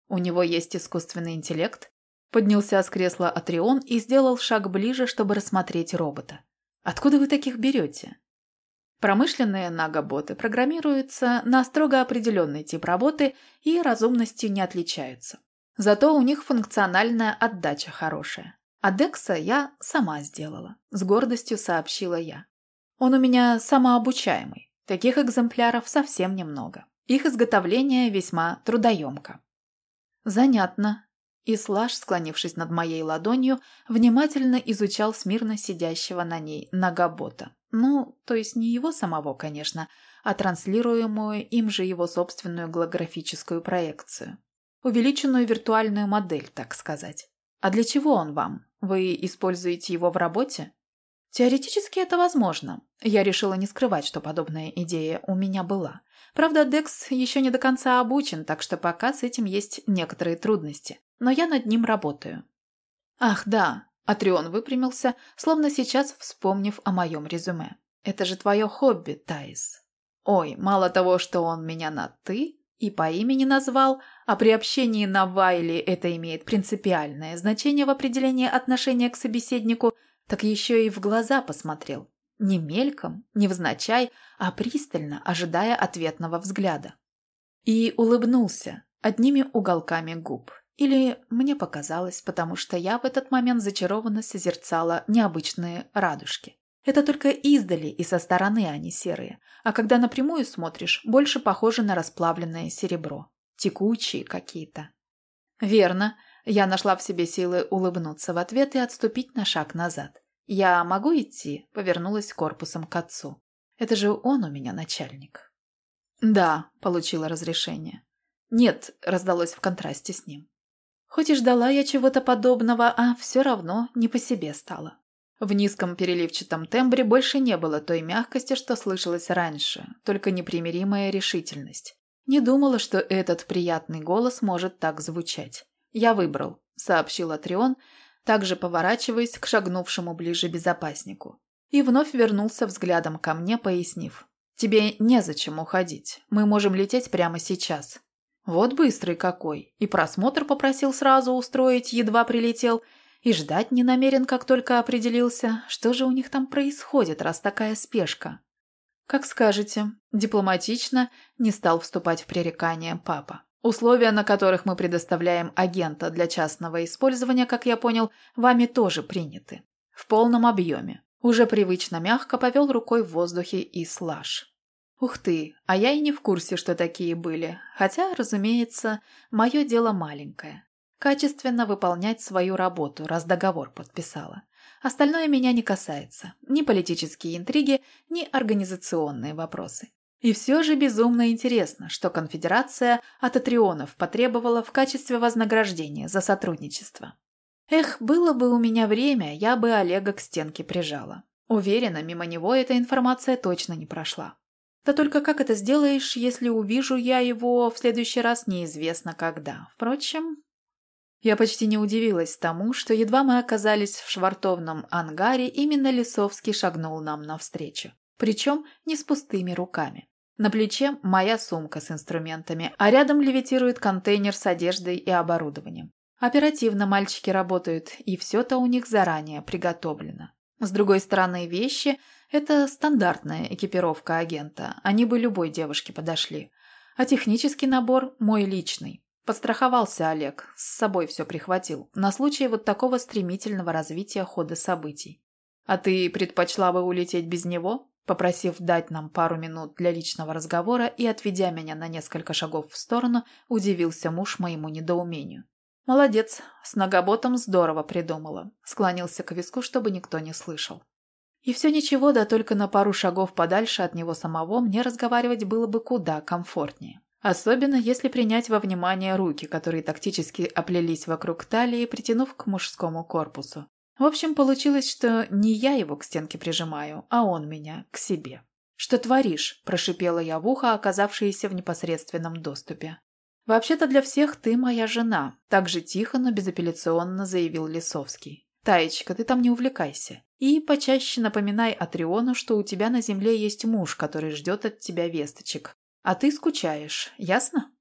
[SPEAKER 1] У него есть искусственный интеллект? Поднялся с кресла Атрион и сделал шаг ближе, чтобы рассмотреть робота. Откуда вы таких берете? Промышленные нагоботы программируются на строго определенный тип работы и разумностью не отличаются. Зато у них функциональная отдача хорошая. А Декса я сама сделала, с гордостью сообщила я. Он у меня самообучаемый. Таких экземпляров совсем немного. Их изготовление весьма трудоемко. Занятно. И Слаж, склонившись над моей ладонью, внимательно изучал смирно сидящего на ней Нагобота. Ну, то есть не его самого, конечно, а транслируемую им же его собственную голографическую проекцию. Увеличенную виртуальную модель, так сказать. А для чего он вам? Вы используете его в работе? Теоретически это возможно. Я решила не скрывать, что подобная идея у меня была. Правда, Декс еще не до конца обучен, так что пока с этим есть некоторые трудности. Но я над ним работаю. Ах, да. Атрион выпрямился, словно сейчас вспомнив о моем резюме. Это же твое хобби, Таис. Ой, мало того, что он меня на «ты», и по имени назвал, а при общении на Вайле это имеет принципиальное значение в определении отношения к собеседнику, так еще и в глаза посмотрел. Не мельком, не взначай, а пристально, ожидая ответного взгляда. И улыбнулся одними уголками губ. Или мне показалось, потому что я в этот момент зачарованно созерцала необычные радужки. Это только издали и со стороны они серые, а когда напрямую смотришь, больше похожи на расплавленное серебро. Текучие какие-то. Верно. Я нашла в себе силы улыбнуться в ответ и отступить на шаг назад. «Я могу идти?» – повернулась корпусом к отцу. «Это же он у меня начальник». «Да», – получила разрешение. «Нет», – раздалось в контрасте с ним. Хоть и ждала я чего-то подобного, а все равно не по себе стало. В низком переливчатом тембре больше не было той мягкости, что слышалось раньше, только непримиримая решительность. Не думала, что этот приятный голос может так звучать. «Я выбрал», — сообщил Атрион, также поворачиваясь к шагнувшему ближе безопаснику. И вновь вернулся взглядом ко мне, пояснив. «Тебе незачем уходить. Мы можем лететь прямо сейчас». Вот быстрый какой. И просмотр попросил сразу устроить, едва прилетел — и ждать не намерен, как только определился, что же у них там происходит, раз такая спешка. Как скажете, дипломатично не стал вступать в пререкание папа. Условия, на которых мы предоставляем агента для частного использования, как я понял, вами тоже приняты. В полном объеме. Уже привычно мягко повел рукой в воздухе и слаж. Ух ты, а я и не в курсе, что такие были. Хотя, разумеется, мое дело маленькое качественно выполнять свою работу, раз договор подписала. Остальное меня не касается. Ни политические интриги, ни организационные вопросы. И все же безумно интересно, что конфедерация от Атрионов потребовала в качестве вознаграждения за сотрудничество. Эх, было бы у меня время, я бы Олега к стенке прижала. Уверена, мимо него эта информация точно не прошла. Да только как это сделаешь, если увижу я его в следующий раз неизвестно когда. Впрочем, я почти не удивилась тому, что едва мы оказались в швартовном ангаре, именно Лисовский шагнул нам навстречу. Причем не с пустыми руками. На плече моя сумка с инструментами, а рядом левитирует контейнер с одеждой и оборудованием. Оперативно мальчики работают, и все-то у них заранее приготовлено. С другой стороны, вещи – это стандартная экипировка агента, они бы любой девушке подошли. А технический набор – мой личный. Подстраховался Олег, с собой все прихватил, на случай вот такого стремительного развития хода событий. «А ты предпочла бы улететь без него?» Попросив дать нам пару минут для личного разговора и отведя меня на несколько шагов в сторону, удивился муж моему недоумению. «Молодец, с ногоботом здорово придумала», склонился к виску, чтобы никто не слышал. И все ничего, да только на пару шагов подальше от него самого мне разговаривать было бы куда комфортнее. Особенно если принять во внимание руки, которые тактически оплелись вокруг талии, притянув к мужскому корпусу. В общем, получилось, что не я его к стенке прижимаю, а он меня к себе. «Что творишь?» – прошипела я в ухо, оказавшееся в непосредственном доступе. «Вообще-то для всех ты моя жена», – так же тихо, но безапелляционно заявил Лисовский. «Таечка, ты там не увлекайся. И почаще напоминай Атриону, что у тебя на земле есть муж, который ждет от тебя весточек. А ты скучаешь, ясно?»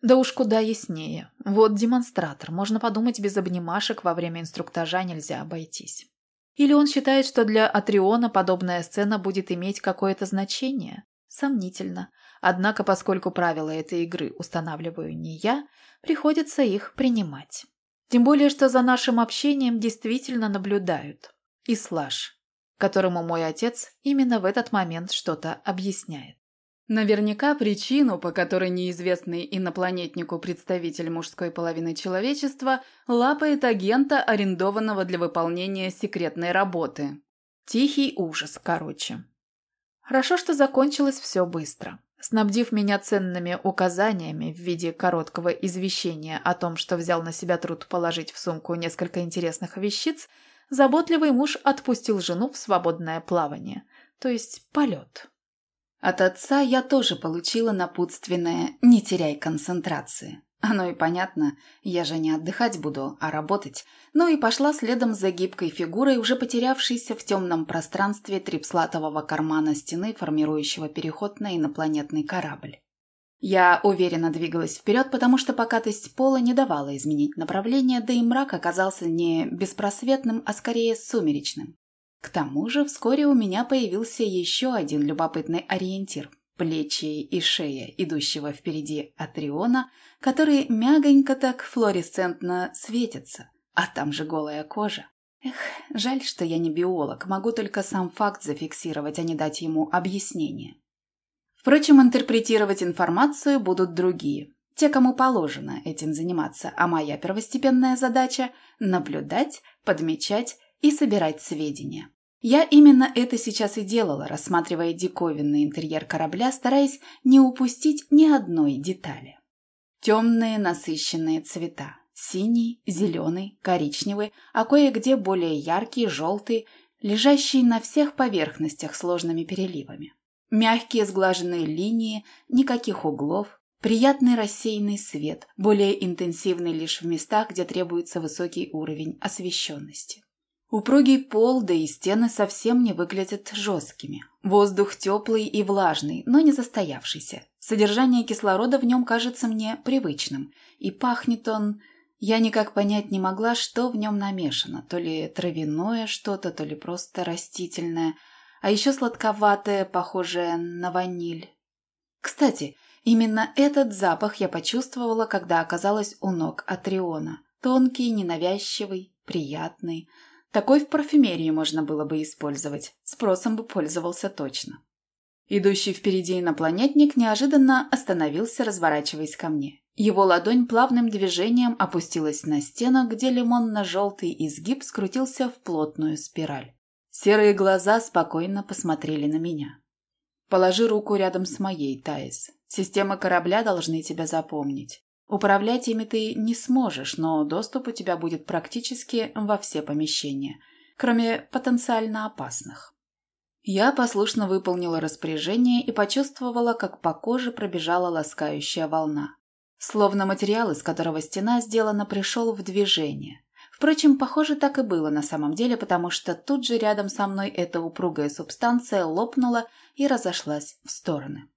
[SPEAKER 1] Да уж куда яснее. Вот демонстратор. Можно подумать, без обнимашек во время инструктажа нельзя обойтись. Или он считает, что для Атриона подобная сцена будет иметь какое-то значение? Сомнительно. Однако, поскольку правила этой игры устанавливаю не я, приходится их принимать. Тем более, что за нашим общением действительно наблюдают. И Слаж, которому мой отец именно в этот момент что-то объясняет. Наверняка причину, по которой неизвестный инопланетнику представитель мужской половины человечества лапает агента, арендованного для выполнения секретной работы. Тихий ужас, короче. Хорошо, что закончилось все быстро. Снабдив меня ценными указаниями в виде короткого извещения о том, что взял на себя труд положить в сумку несколько интересных вещиц, заботливый муж отпустил жену в свободное плавание, то есть полет. От отца я тоже получила напутственное «не теряй концентрации». Оно и понятно, я же не отдыхать буду, а работать. Ну и пошла следом за гибкой фигурой, уже потерявшейся в темном пространстве трипслатового кармана стены, формирующего переход на инопланетный корабль. Я уверенно двигалась вперед, потому что покатость пола не давала изменить направление, да и мрак оказался не беспросветным, а скорее сумеречным. К тому же вскоре у меня появился еще один любопытный ориентир – плечи и шея идущего впереди Атриона, которые мягонько так флуоресцентно светятся, а там же голая кожа. Эх, жаль, что я не биолог, могу только сам факт зафиксировать, а не дать ему объяснение. Впрочем, интерпретировать информацию будут другие, те, кому положено этим заниматься, а моя первостепенная задача – наблюдать, подмечать и собирать сведения. Я именно это сейчас и делала, рассматривая диковинный интерьер корабля, стараясь не упустить ни одной детали. Темные насыщенные цвета. Синий, зеленый, коричневый, а кое-где более яркий, желтый, лежащий на всех поверхностях сложными переливами. Мягкие сглаженные линии, никаких углов, приятный рассеянный свет, более интенсивный лишь в местах, где требуется высокий уровень освещенности. Упругий пол, да и стены совсем не выглядят жесткими. Воздух теплый и влажный, но не застоявшийся. Содержание кислорода в нем кажется мне привычным. И пахнет он... Я никак понять не могла, что в нем намешано. То ли травяное что-то, то ли просто растительное. А еще сладковатое, похожее на ваниль. Кстати, именно этот запах я почувствовала, когда оказалась у ног Атриона. Тонкий, ненавязчивый, приятный. Такой в парфюмерии можно было бы использовать. Спросом бы пользовался точно. Идущий впереди инопланетник неожиданно остановился, разворачиваясь ко мне. Его ладонь плавным движением опустилась на стену, где лимонно-желтый изгиб скрутился в плотную спираль. Серые глаза спокойно посмотрели на меня. «Положи руку рядом с моей, Таис. Системы корабля должны тебя запомнить. Управлять ими ты не сможешь, но доступ у тебя будет практически во все помещения, кроме потенциально опасных. Я послушно выполнила распоряжение и почувствовала, как по коже пробежала ласкающая волна. Словно материал, из которого стена сделана, пришел в движение. Впрочем, похоже, так и было на самом деле, потому что тут же рядом со мной эта упругая субстанция лопнула и разошлась в стороны.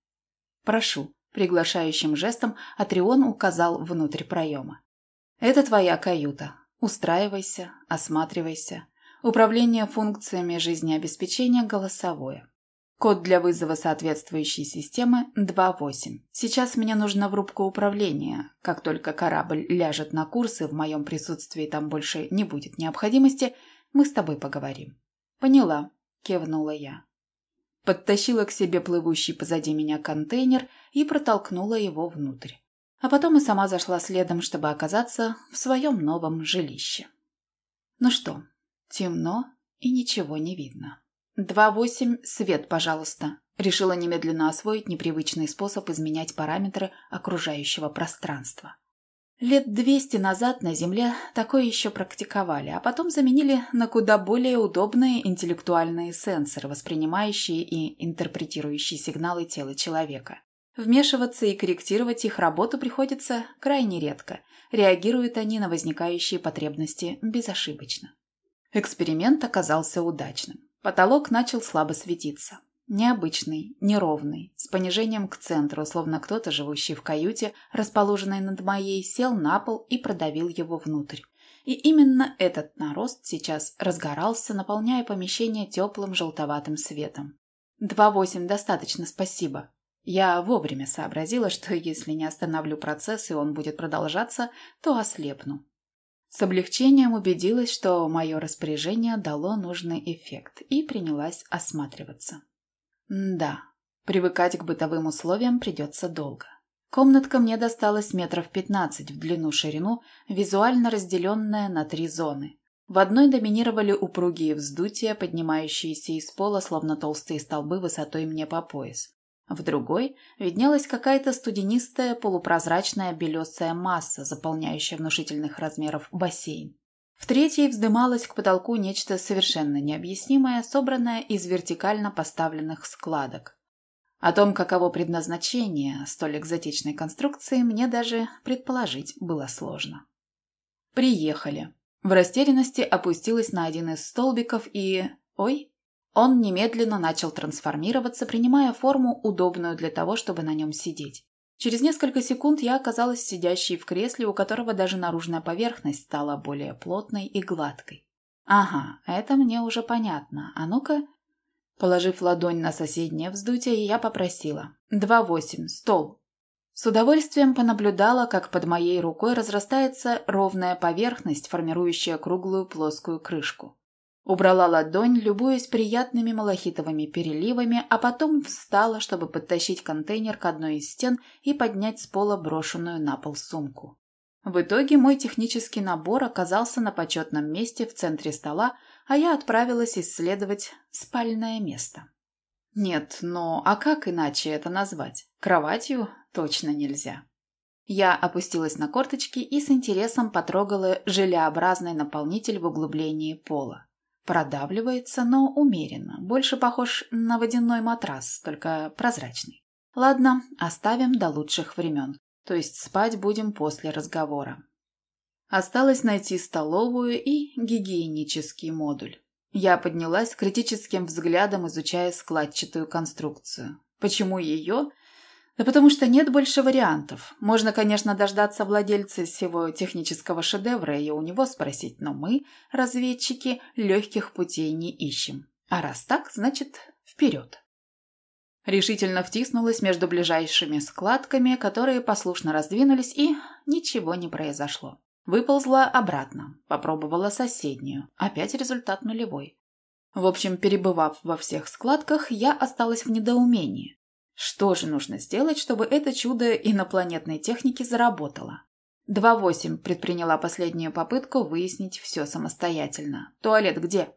[SPEAKER 1] «Прошу», Приглашающим жестом Атрион указал внутрь проема. «Это твоя каюта. Устраивайся, осматривайся. Управление функциями жизнеобеспечения голосовое. Код для вызова соответствующей системы 2.8. Сейчас мне нужно в рубку управления. Как только корабль ляжет на курс и в моем присутствии там больше не будет необходимости, мы с тобой поговорим». «Поняла», – кивнула я подтащила к себе плывущий позади меня контейнер и протолкнула его внутрь. А потом и сама зашла следом, чтобы оказаться в своем новом жилище. Ну что, темно и ничего не видно. «Два восемь, свет, пожалуйста», решила немедленно освоить непривычный способ изменять параметры окружающего пространства. Лет двести назад на Земле такое еще практиковали, а потом заменили на куда более удобные интеллектуальные сенсоры, воспринимающие и интерпретирующие сигналы тела человека. Вмешиваться и корректировать их работу приходится крайне редко. Реагируют они на возникающие потребности безошибочно. Эксперимент оказался удачным. Потолок начал слабо светиться. Необычный, неровный, с понижением к центру, словно кто-то, живущий в каюте, расположенной над моей, сел на пол и продавил его внутрь. И именно этот нарост сейчас разгорался, наполняя помещение теплым желтоватым светом. «Два восемь достаточно, спасибо», я вовремя сообразила, что если не остановлю процесс и он будет продолжаться, то ослепну. С облегчением убедилась, что мое распоряжение дало нужный эффект, и принялась осматриваться. Да, привыкать к бытовым условиям придется долго. Комнатка мне досталась метров пятнадцать в длину-ширину, визуально разделенная на три зоны. В одной доминировали упругие вздутия, поднимающиеся из пола, словно толстые столбы высотой мне по пояс. В другой виднелась какая-то студенистая полупрозрачная белесая масса, заполняющая внушительных размеров бассейн. В третьей вздымалось к потолку нечто совершенно необъяснимое, собранное из вертикально поставленных складок. О том, каково предназначение столь экзотичной конструкции, мне даже предположить было сложно. Приехали. В растерянности опустилась на один из столбиков и... Ой, он немедленно начал трансформироваться, принимая форму, удобную для того, чтобы на нем сидеть. Через несколько секунд я оказалась сидящей в кресле, у которого даже наружная поверхность стала более плотной и гладкой. «Ага, это мне уже понятно. А ну-ка...» Положив ладонь на соседнее вздутие, я попросила. «Два восемь, стол». С удовольствием понаблюдала, как под моей рукой разрастается ровная поверхность, формирующая круглую плоскую крышку. Убрала ладонь, любуясь приятными малахитовыми переливами, а потом встала, чтобы подтащить контейнер к одной из стен и поднять с пола брошенную на пол сумку. В итоге мой технический набор оказался на почетном месте в центре стола, а я отправилась исследовать спальное место. Нет, но а как иначе это назвать? Кроватью точно нельзя. Я опустилась на корточки и с интересом потрогала желеобразный наполнитель в углублении пола. Продавливается, но умеренно. Больше похож на водяной матрас, только прозрачный. Ладно, оставим до лучших времен. То есть спать будем после разговора. Осталось найти столовую и гигиенический модуль. Я поднялась критическим взглядом, изучая складчатую конструкцию. Почему ее? Да потому что нет больше вариантов. Можно, конечно, дождаться владельца всего технического шедевра и у него спросить, но мы, разведчики, легких путей не ищем. А раз так, значит, вперед. Решительно втиснулась между ближайшими складками, которые послушно раздвинулись, и ничего не произошло. Выползла обратно, попробовала соседнюю. Опять результат нулевой. В общем, перебывав во всех складках, я осталась в недоумении. Что же нужно сделать, чтобы это чудо инопланетной техники заработало? 2.8 предприняла последнюю попытку выяснить все самостоятельно. Туалет где?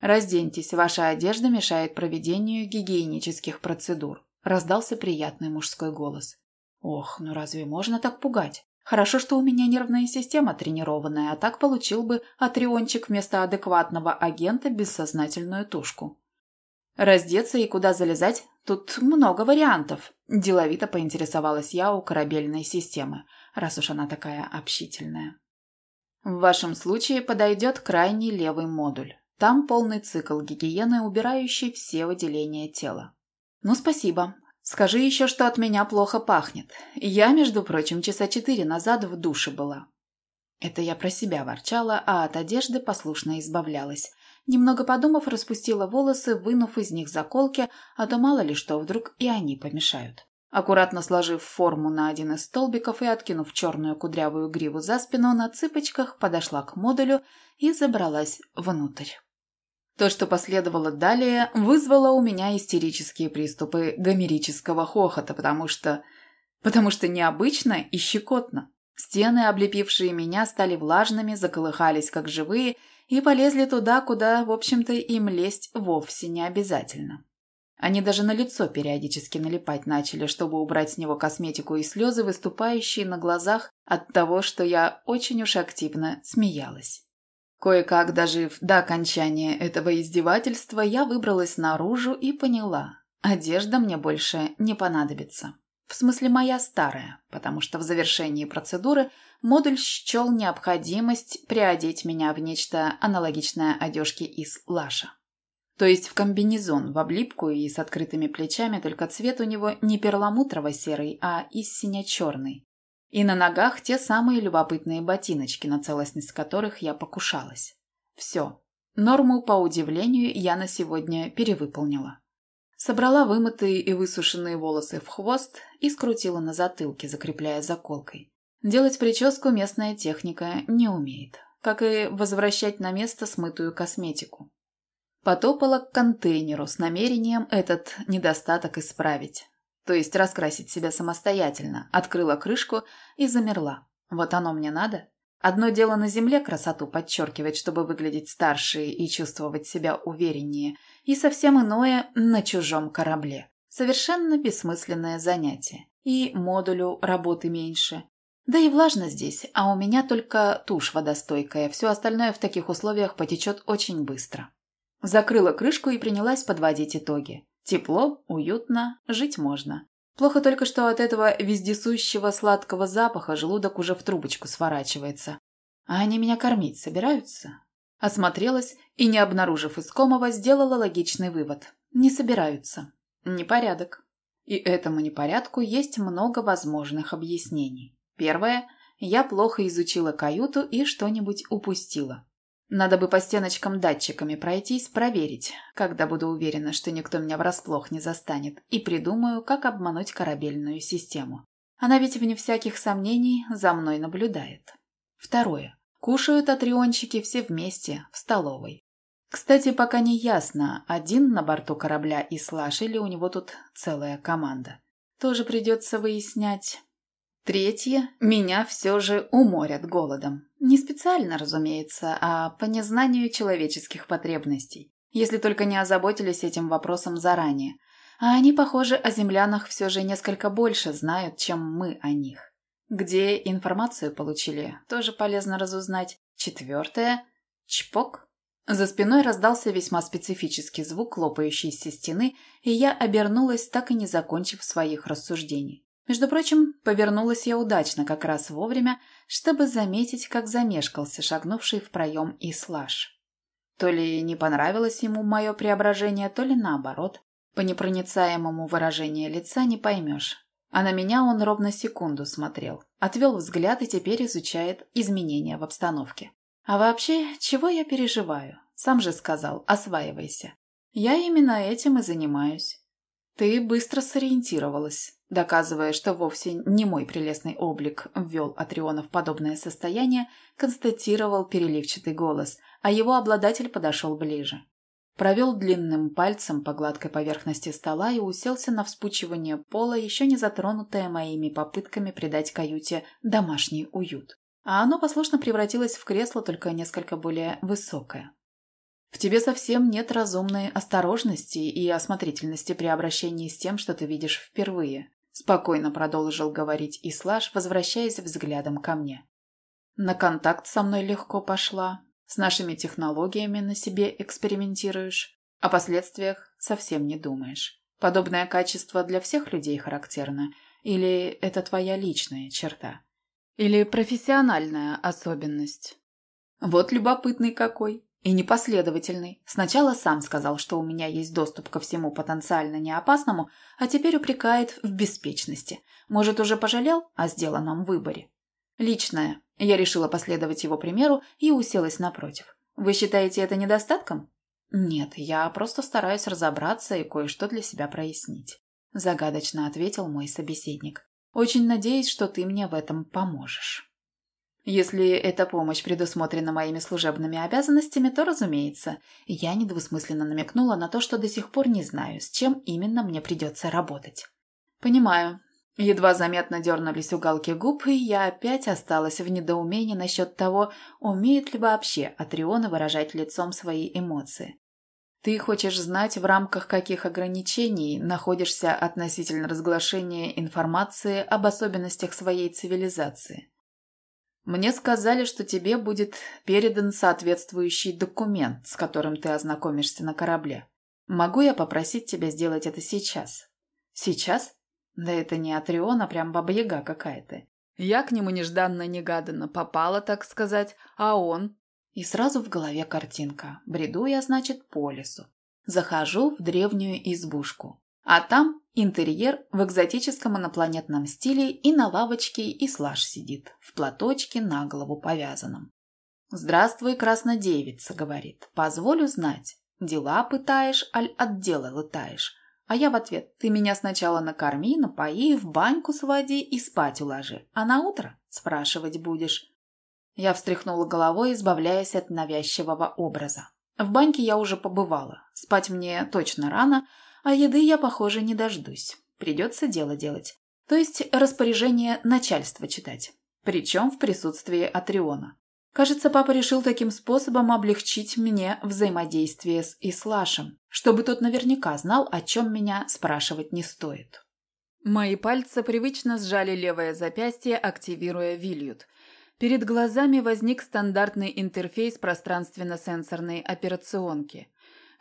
[SPEAKER 1] Разденьтесь, ваша одежда мешает проведению гигиенических процедур. Раздался приятный мужской голос. Ох, ну разве можно так пугать? Хорошо, что у меня нервная система тренированная, а так получил бы атриончик вместо адекватного агента бессознательную тушку. Раздеться и куда залезать? Тут много вариантов. Деловито поинтересовалась я у корабельной системы, раз уж она такая общительная. В вашем случае подойдет крайний левый модуль. Там полный цикл гигиены, убирающий все выделения тела. Ну, спасибо. Скажи еще, что от меня плохо пахнет. Я, между прочим, часа четыре назад в душе была. Это я про себя ворчала, а от одежды послушно избавлялась. Немного подумав, распустила волосы, вынув из них заколки, а то мало ли что, вдруг и они помешают. Аккуратно сложив форму на один из столбиков и откинув черную кудрявую гриву за спину, на цыпочках подошла к модулю и забралась внутрь. То, что последовало далее, вызвало у меня истерические приступы гомерического хохота, потому что... потому что необычно и щекотно. Стены, облепившие меня, стали влажными, заколыхались как живые и полезли туда, куда, в общем-то, им лезть вовсе не обязательно. Они даже на лицо периодически налипать начали, чтобы убрать с него косметику и слезы, выступающие на глазах от того, что я очень уж активно смеялась. Кое-как дожив до окончания этого издевательства, я выбралась наружу и поняла – одежда мне больше не понадобится. В смысле, моя старая, потому что в завершении процедуры модуль счел необходимость приодеть меня в нечто аналогичное одежке из лаша. То есть в комбинезон, в облипку и с открытыми плечами, только цвет у него не перламутрово-серый, а из сине-черный. И на ногах те самые любопытные ботиночки, на целостность которых я покушалась. Все. Норму, по удивлению, я на сегодня перевыполнила. Собрала вымытые и высушенные волосы в хвост и скрутила на затылке, закрепляя заколкой. Делать прическу местная техника не умеет, как и возвращать на место смытую косметику. Потопала к контейнеру с намерением этот недостаток исправить. То есть раскрасить себя самостоятельно. Открыла крышку и замерла. Вот оно мне надо. Одно дело на земле красоту подчеркивать, чтобы выглядеть старше и чувствовать себя увереннее, и совсем иное на чужом корабле. Совершенно бессмысленное занятие. И модулю работы меньше. Да и влажно здесь, а у меня только тушь водостойкая, все остальное в таких условиях потечет очень быстро. Закрыла крышку и принялась подводить итоги. Тепло, уютно, жить можно. Плохо только, что от этого вездесущего сладкого запаха желудок уже в трубочку сворачивается. А они меня кормить собираются? Осмотрелась и, не обнаружив искомого, сделала логичный вывод. Не собираются. Непорядок. И этому непорядку есть много возможных объяснений. Первое. Я плохо изучила каюту и что-нибудь упустила. Надо бы по стеночкам датчиками пройтись, проверить, когда буду уверена, что никто меня врасплох не застанет, и придумаю, как обмануть корабельную систему. Она ведь, вне всяких сомнений, за мной наблюдает. Второе. Кушают атриончики все вместе, в столовой. Кстати, пока не ясно, один на борту корабля и Слаш или у него тут целая команда. Тоже придется выяснять. Третье. Меня все же уморят голодом. Не специально, разумеется, а по незнанию человеческих потребностей. Если только не озаботились этим вопросом заранее. А они, похоже, о землянах все же несколько больше знают, чем мы о них. Где информацию получили, тоже полезно разузнать. Четвертое. Чпок. За спиной раздался весьма специфический звук лопающейся стены, и я обернулась, так и не закончив своих рассуждений. Между прочим, повернулась я удачно как раз вовремя, чтобы заметить, как замешкался шагнувший в проем Ислаш. То ли не понравилось ему мое преображение, то ли наоборот. По непроницаемому выражению лица не поймешь. А на меня он ровно секунду смотрел, отвел взгляд и теперь изучает изменения в обстановке. А вообще, чего я переживаю? Сам же сказал, осваивайся. Я именно этим и занимаюсь. Ты быстро сориентировалась, доказывая, что вовсе не мой прелестный облик ввел Атриона в подобное состояние, констатировал переливчатый голос, а его обладатель подошел ближе. Провел длинным пальцем по гладкой поверхности стола и уселся на вспучивание пола, еще не затронутое моими попытками придать каюте домашний уют. А оно послушно превратилось в кресло, только несколько более высокое. В тебе совсем нет разумной осторожности и осмотрительности при обращении с тем, что ты видишь впервые. Спокойно продолжил говорить Ислаш, возвращаясь взглядом ко мне. На контакт со мной легко пошла. С нашими технологиями на себе экспериментируешь. О последствиях совсем не думаешь. Подобное качество для всех людей характерно? Или это твоя личная черта? Или профессиональная особенность? Вот любопытный какой. И непоследовательный. Сначала сам сказал, что у меня есть доступ ко всему потенциально неопасному, а теперь упрекает в беспечности. Может, уже пожалел о сделанном выборе? Личное. Я решила последовать его примеру и уселась напротив. Вы считаете это недостатком? Нет, я просто стараюсь разобраться и кое-что для себя прояснить. Загадочно ответил мой собеседник. Очень надеюсь, что ты мне в этом поможешь. Если эта помощь предусмотрена моими служебными обязанностями, то, разумеется, я недвусмысленно намекнула на то, что до сих пор не знаю, с чем именно мне придется работать. Понимаю. Едва заметно дернулись уголки губ, и я опять осталась в недоумении насчет того, умеет ли вообще Атриона выражать лицом свои эмоции. Ты хочешь знать, в рамках каких ограничений находишься относительно разглашения информации об особенностях своей цивилизации. Мне сказали, что тебе будет передан соответствующий документ, с которым ты ознакомишься на корабле. Могу я попросить тебя сделать это сейчас? Сейчас? Да это не Атрион, а прям баба-яга какая-то. Я к нему нежданно-негаданно попала, так сказать, а он... И сразу в голове картинка. Бреду я, значит, по лесу. Захожу в древнюю избушку. А там интерьер в экзотическом инопланетном стиле и на лавочке и слаж сидит, в платочке на голову повязанном. «Здравствуй, краснодевица», — говорит. «Позволю знать, дела пытаешь, аль от дела лытаешь?» А я в ответ, ты меня сначала накорми, напои, в баньку своди и спать уложи, а на утро спрашивать будешь. Я встряхнула головой, избавляясь от навязчивого образа. В баньке я уже побывала, спать мне точно рано, а еды я, похоже, не дождусь. Придется дело делать, то есть распоряжение начальства читать, причем в присутствии Атриона. Кажется, папа решил таким способом облегчить мне взаимодействие с Ислашем, чтобы тот наверняка знал, о чем меня спрашивать не стоит. Мои пальцы привычно сжали левое запястье, активируя Вильют. Перед глазами возник стандартный интерфейс пространственно-сенсорной операционки.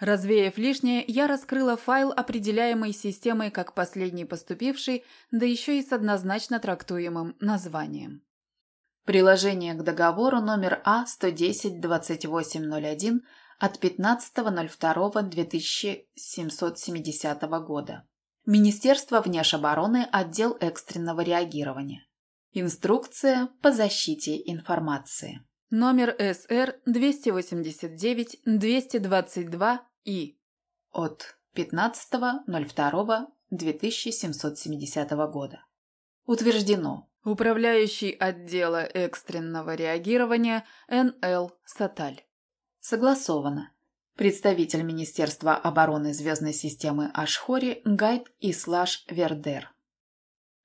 [SPEAKER 1] Развеяв лишнее, я раскрыла файл, определяемый системой как последний поступивший, да еще и с однозначно трактуемым названием. Приложение к договору номер А-110-2801 от 15.02.2770 года. Министерство внешобороны, отдел экстренного реагирования. Инструкция по защите информации. Номер СР 289-222-И от 15.02.2770 года. Утверждено Управляющий отдела экстренного реагирования Н.Л. Саталь. Согласовано. Представитель Министерства обороны звездной системы Ашхори Гайд Ислаш Вердер.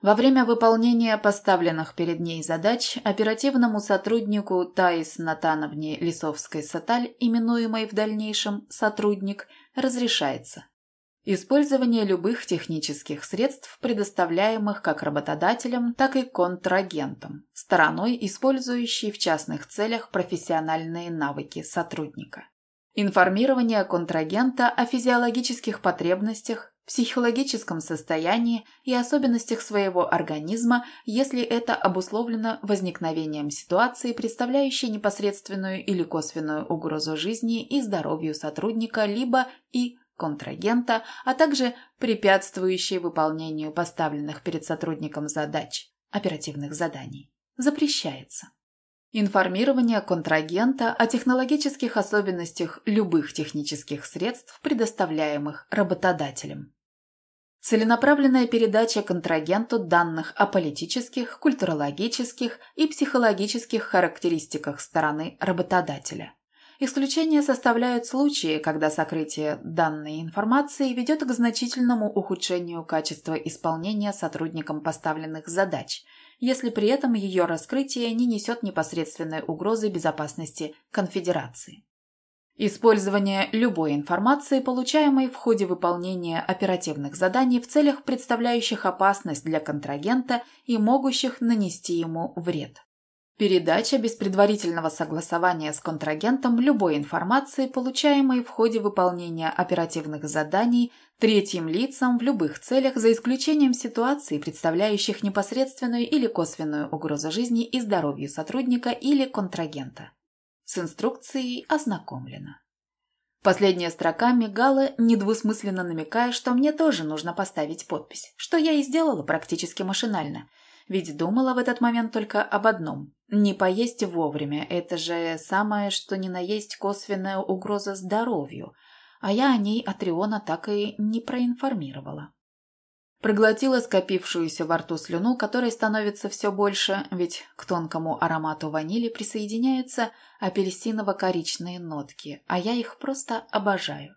[SPEAKER 1] Во время выполнения поставленных перед ней задач оперативному сотруднику Таис Натановне Лисовской-Саталь, именуемой в дальнейшем «сотрудник», разрешается Использование любых технических средств, предоставляемых как работодателям, так и контрагентам, стороной, использующей в частных целях профессиональные навыки сотрудника. Информирование контрагента о физиологических потребностях, психологическом состоянии и особенностях своего организма, если это обусловлено возникновением ситуации, представляющей непосредственную или косвенную угрозу жизни и здоровью сотрудника, либо и контрагента, а также препятствующие выполнению поставленных перед сотрудником задач, оперативных заданий, запрещается. Информирование контрагента о технологических особенностях любых технических средств, предоставляемых работодателем. Целенаправленная передача контрагенту данных о политических, культурологических и психологических характеристиках стороны работодателя. Исключение составляют случаи, когда сокрытие данной информации ведет к значительному ухудшению качества исполнения сотрудником поставленных задач, если при этом ее раскрытие не несет непосредственной угрозы безопасности конфедерации. Использование любой информации, получаемой в ходе выполнения оперативных заданий в целях, представляющих опасность для контрагента и могущих нанести ему вред. Передача без предварительного согласования с контрагентом любой информации, получаемой в ходе выполнения оперативных заданий третьим лицам в любых целях, за исключением ситуаций, представляющих непосредственную или косвенную угрозу жизни и здоровью сотрудника или контрагента. С инструкцией ознакомлена. Последняя строка мигала, недвусмысленно намекая, что мне тоже нужно поставить подпись, что я и сделала практически машинально – ведь думала в этот момент только об одном – не поесть вовремя. Это же самое, что ни на есть косвенная угроза здоровью, а я о ней Атриона так и не проинформировала. Проглотила скопившуюся во рту слюну, которой становится все больше, ведь к тонкому аромату ванили присоединяются апельсиново-коричные нотки, а я их просто обожаю.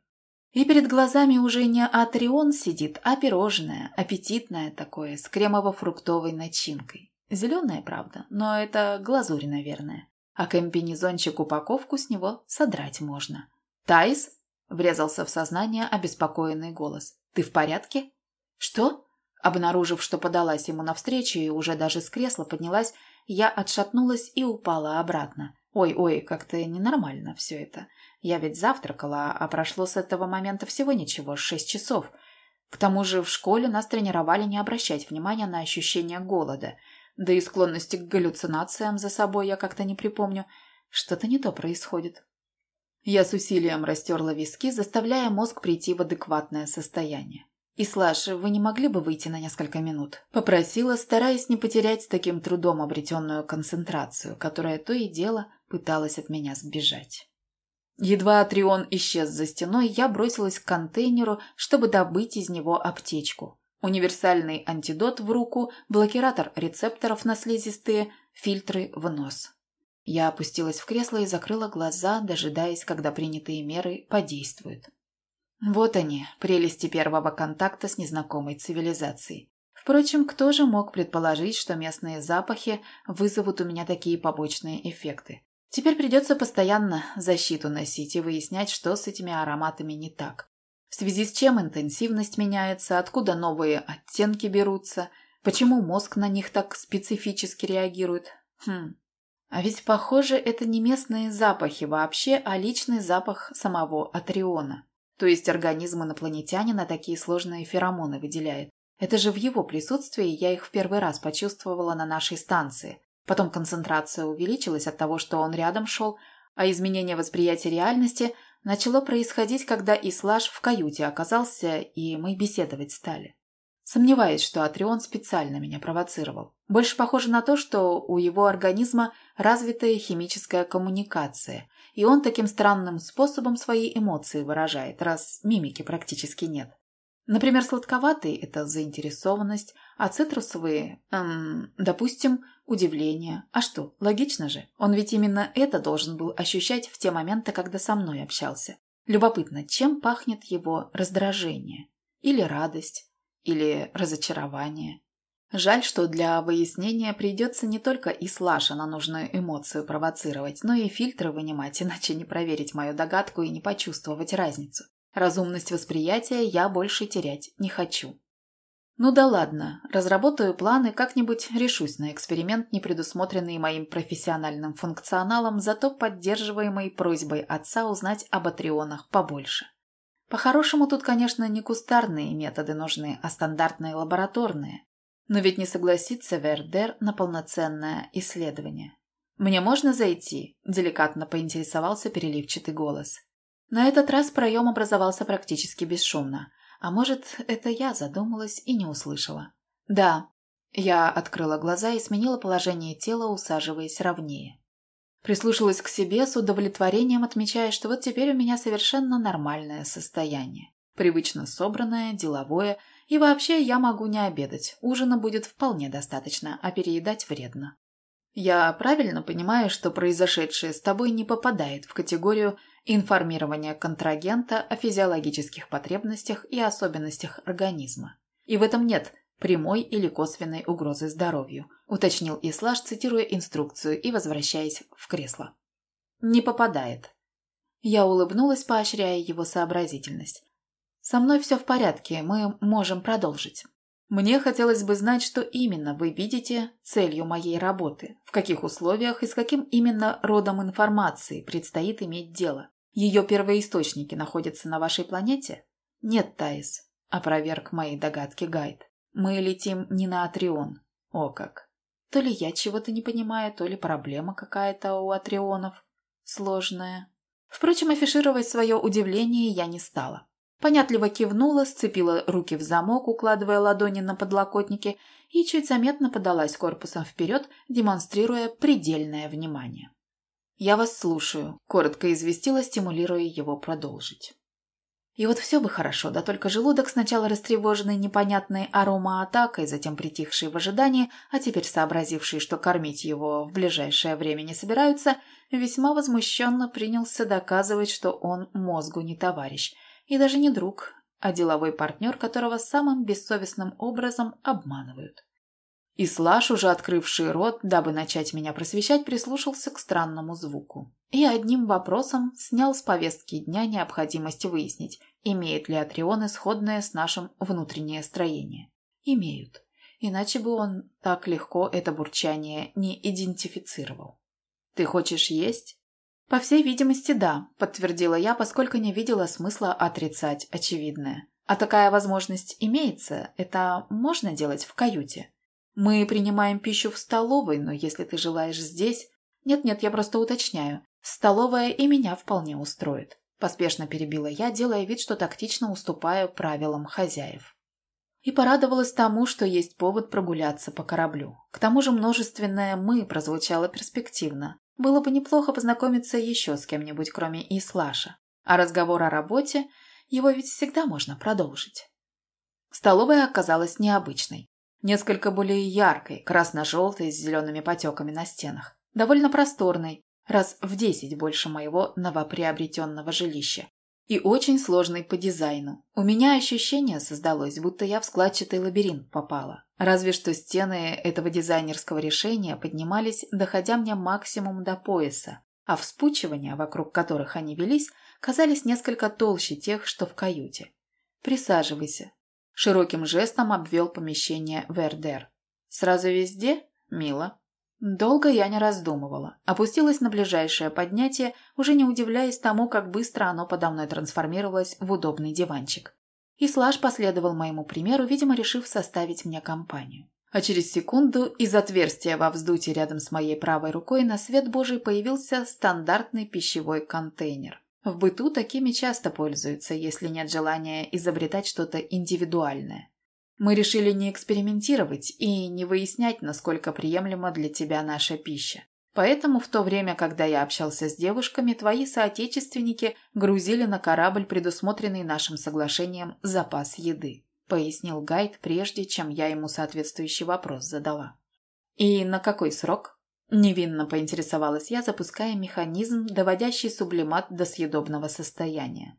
[SPEAKER 1] И перед глазами уже не атрион сидит, а пирожное, аппетитное такое, с кремово-фруктовой начинкой. Зеленое, правда, но это глазурь, наверное. А комбинезончик упаковку с него содрать можно. «Тайс?» – врезался в сознание обеспокоенный голос. «Ты в порядке?» «Что?» Обнаружив, что подалась ему навстречу и уже даже с кресла поднялась, я отшатнулась и упала обратно. Ой-ой, как-то ненормально все это. Я ведь завтракала, а прошло с этого момента всего ничего, шесть часов. К тому же в школе нас тренировали не обращать внимания на ощущение голода, да и склонности к галлюцинациям за собой я как-то не припомню. Что-то не то происходит. Я с усилием растерла виски, заставляя мозг прийти в адекватное состояние. «Ислаш, вы не могли бы выйти на несколько минут?» Попросила, стараясь не потерять с таким трудом обретенную концентрацию, которая то и дело пыталась от меня сбежать. Едва Атрион исчез за стеной, я бросилась к контейнеру, чтобы добыть из него аптечку. Универсальный антидот в руку, блокиратор рецепторов на слизистые, фильтры в нос. Я опустилась в кресло и закрыла глаза, дожидаясь, когда принятые меры подействуют. Вот они, прелести первого контакта с незнакомой цивилизацией. Впрочем, кто же мог предположить, что местные запахи вызовут у меня такие побочные эффекты? Теперь придется постоянно защиту носить и выяснять, что с этими ароматами не так. В связи с чем интенсивность меняется, откуда новые оттенки берутся, почему мозг на них так специфически реагирует. Хм, а ведь, похоже, это не местные запахи вообще, а личный запах самого Атриона. То есть организм инопланетянина такие сложные феромоны выделяет. Это же в его присутствии я их в первый раз почувствовала на нашей станции. Потом концентрация увеличилась от того, что он рядом шел, а изменение восприятия реальности начало происходить, когда Ислаш в каюте оказался, и мы беседовать стали. Сомневаюсь, что Атрион специально меня провоцировал. Больше похоже на то, что у его организма развитая химическая коммуникация, и он таким странным способом свои эмоции выражает, раз мимики практически нет. Например, сладковатые – это заинтересованность, а цитрусовые, эм, допустим, удивление. А что, логично же? Он ведь именно это должен был ощущать в те моменты, когда со мной общался. Любопытно, чем пахнет его раздражение? Или радость? Или разочарование. Жаль, что для выяснения придется не только и слаша на нужную эмоцию провоцировать, но и фильтры вынимать, иначе не проверить мою догадку и не почувствовать разницу. Разумность восприятия я больше терять не хочу. Ну да ладно, разработаю планы, как-нибудь решусь на эксперимент, не предусмотренный моим профессиональным функционалом, зато поддерживаемой просьбой отца узнать об атрионах побольше. По-хорошему тут, конечно, не кустарные методы нужны, а стандартные лабораторные. Но ведь не согласится Вердер на полноценное исследование. «Мне можно зайти?» – деликатно поинтересовался переливчатый голос. На этот раз проем образовался практически бесшумно. А может, это я задумалась и не услышала. «Да». Я открыла глаза и сменила положение тела, усаживаясь ровнее. Прислушалась к себе с удовлетворением, отмечая, что вот теперь у меня совершенно нормальное состояние. Привычно собранное, деловое, и вообще я могу не обедать. Ужина будет вполне достаточно, а переедать вредно. Я правильно понимаю, что произошедшее с тобой не попадает в категорию информирования контрагента о физиологических потребностях и особенностях организма. И в этом нет прямой или косвенной угрозы здоровью, уточнил Ислаш, цитируя инструкцию и возвращаясь в кресло. Не попадает. Я улыбнулась, поощряя его сообразительность. Со мной все в порядке, мы можем продолжить. Мне хотелось бы знать, что именно вы видите целью моей работы, в каких условиях и с каким именно родом информации предстоит иметь дело. Ее первоисточники находятся на вашей планете? Нет, Таис, опроверг мои догадки Гайд. Мы летим не на Атрион. О как. То ли я чего-то не понимаю, то ли проблема какая-то у Атрионов. Сложная. Впрочем, афишировать свое удивление я не стала. Понятливо кивнула, сцепила руки в замок, укладывая ладони на подлокотники, и чуть заметно подалась корпусом вперед, демонстрируя предельное внимание. «Я вас слушаю», – коротко известила, стимулируя его продолжить. И вот все бы хорошо, да только желудок, сначала растревоженный непонятной аромаатакой, затем притихший в ожидании, а теперь сообразивший, что кормить его в ближайшее время не собираются, весьма возмущенно принялся доказывать, что он мозгу не товарищ и даже не друг, а деловой партнер, которого самым бессовестным образом обманывают. И Слаш, уже открывший рот, дабы начать меня просвещать, прислушался к странному звуку. И одним вопросом снял с повестки дня необходимость выяснить, имеет ли Атрион исходное с нашим внутреннее строение. Имеют. Иначе бы он так легко это бурчание не идентифицировал. «Ты хочешь есть?» «По всей видимости, да», – подтвердила я, поскольку не видела смысла отрицать очевидное. А такая возможность имеется, это можно делать в каюте. Мы принимаем пищу в столовой, но если ты желаешь здесь... Нет-нет, я просто уточняю. Столовая и меня вполне устроит. Поспешно перебила я, делая вид, что тактично уступаю правилам хозяев. И порадовалась тому, что есть повод прогуляться по кораблю. К тому же множественное «мы» прозвучало перспективно. Было бы неплохо познакомиться еще с кем-нибудь, кроме Ислаша. А разговор о работе, его ведь всегда можно продолжить. Столовая оказалась необычной. Несколько более яркой, красно-желтой, с зелеными потеками на стенах. Довольно просторной, раз в десять больше моего новоприобретенного жилища. И очень сложный по дизайну. У меня ощущение создалось, будто я в складчатый лабиринт попала. Разве что стены этого дизайнерского решения поднимались, доходя мне максимум до пояса, а вспучивания, вокруг которых они велись, казались несколько толще тех, что в каюте. «Присаживайся». Широким жестом обвел помещение Вердер. «Сразу везде? Мило». Долго я не раздумывала. Опустилась на ближайшее поднятие, уже не удивляясь тому, как быстро оно подо мной трансформировалось в удобный диванчик. И Слаж последовал моему примеру, видимо, решив составить мне компанию. А через секунду из отверстия во вздутии рядом с моей правой рукой на свет Божий появился стандартный пищевой контейнер. В быту такими часто пользуются, если нет желания изобретать что-то индивидуальное. Мы решили не экспериментировать и не выяснять, насколько приемлема для тебя наша пища. Поэтому в то время, когда я общался с девушками, твои соотечественники грузили на корабль предусмотренный нашим соглашением запас еды», – пояснил Гайд, прежде чем я ему соответствующий вопрос задала. «И на какой срок?» – невинно поинтересовалась я, запуская механизм, доводящий сублимат до съедобного состояния.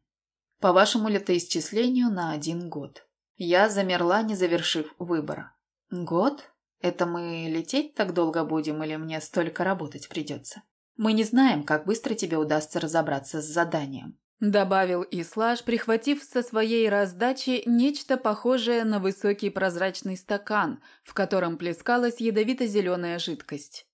[SPEAKER 1] «По вашему летоисчислению на один год», я замерла, не завершив выбора. Год? Это мы лететь так долго будем или мне столько работать придется? Мы не знаем, как быстро тебе удастся разобраться с заданием. Добавил Ислаж, прихватив со своей раздачи нечто похожее на высокий прозрачный стакан, в котором плескалась ядовито-зеленая жидкость.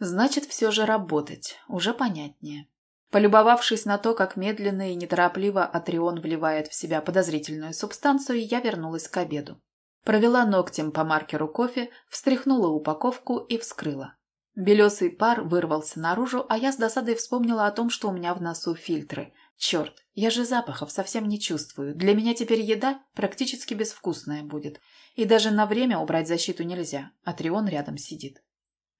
[SPEAKER 1] Значит, все же работать, уже понятнее. Полюбовавшись на то, как медленно и неторопливо Атрион вливает в себя подозрительную субстанцию, я вернулась к обеду. Провела ногтем по маркеру кофе, встряхнула упаковку и вскрыла. Белесый пар вырвался наружу, а я с досадой вспомнила о том, что у меня в носу фильтры. Черт, я же запахов совсем не чувствую. Для меня теперь еда практически безвкусная будет. И даже на время убрать защиту нельзя. Атрион рядом сидит.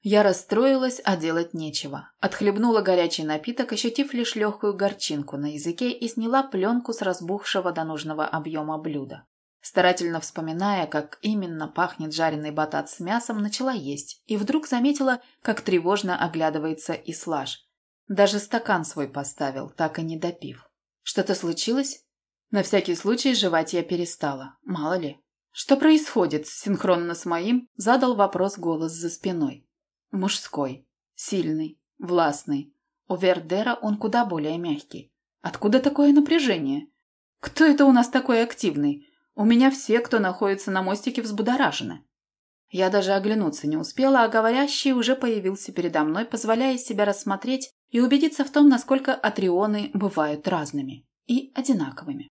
[SPEAKER 1] Я расстроилась, а делать нечего. Отхлебнула горячий напиток, ощутив лишь легкую горчинку на языке и сняла пленку с разбухшего до нужного объема блюда. Старательно вспоминая, как именно пахнет жареный батат с мясом, начала есть и вдруг заметила, как тревожно оглядывается Ислаж. Даже стакан свой поставил, так и не допив. Что-то случилось? На всякий случай жевать я перестала, мало ли. Что происходит синхронно с моим, задал вопрос голос за спиной. Мужской. Сильный. Властный. У Вердера он куда более мягкий. Откуда такое напряжение? Кто это у нас такой активный? У меня все, кто находится на мостике, взбудоражены. Я даже оглянуться не успела, а говорящий уже появился передо мной, позволяя себя рассмотреть и убедиться в том, насколько атрионы бывают разными и одинаковыми.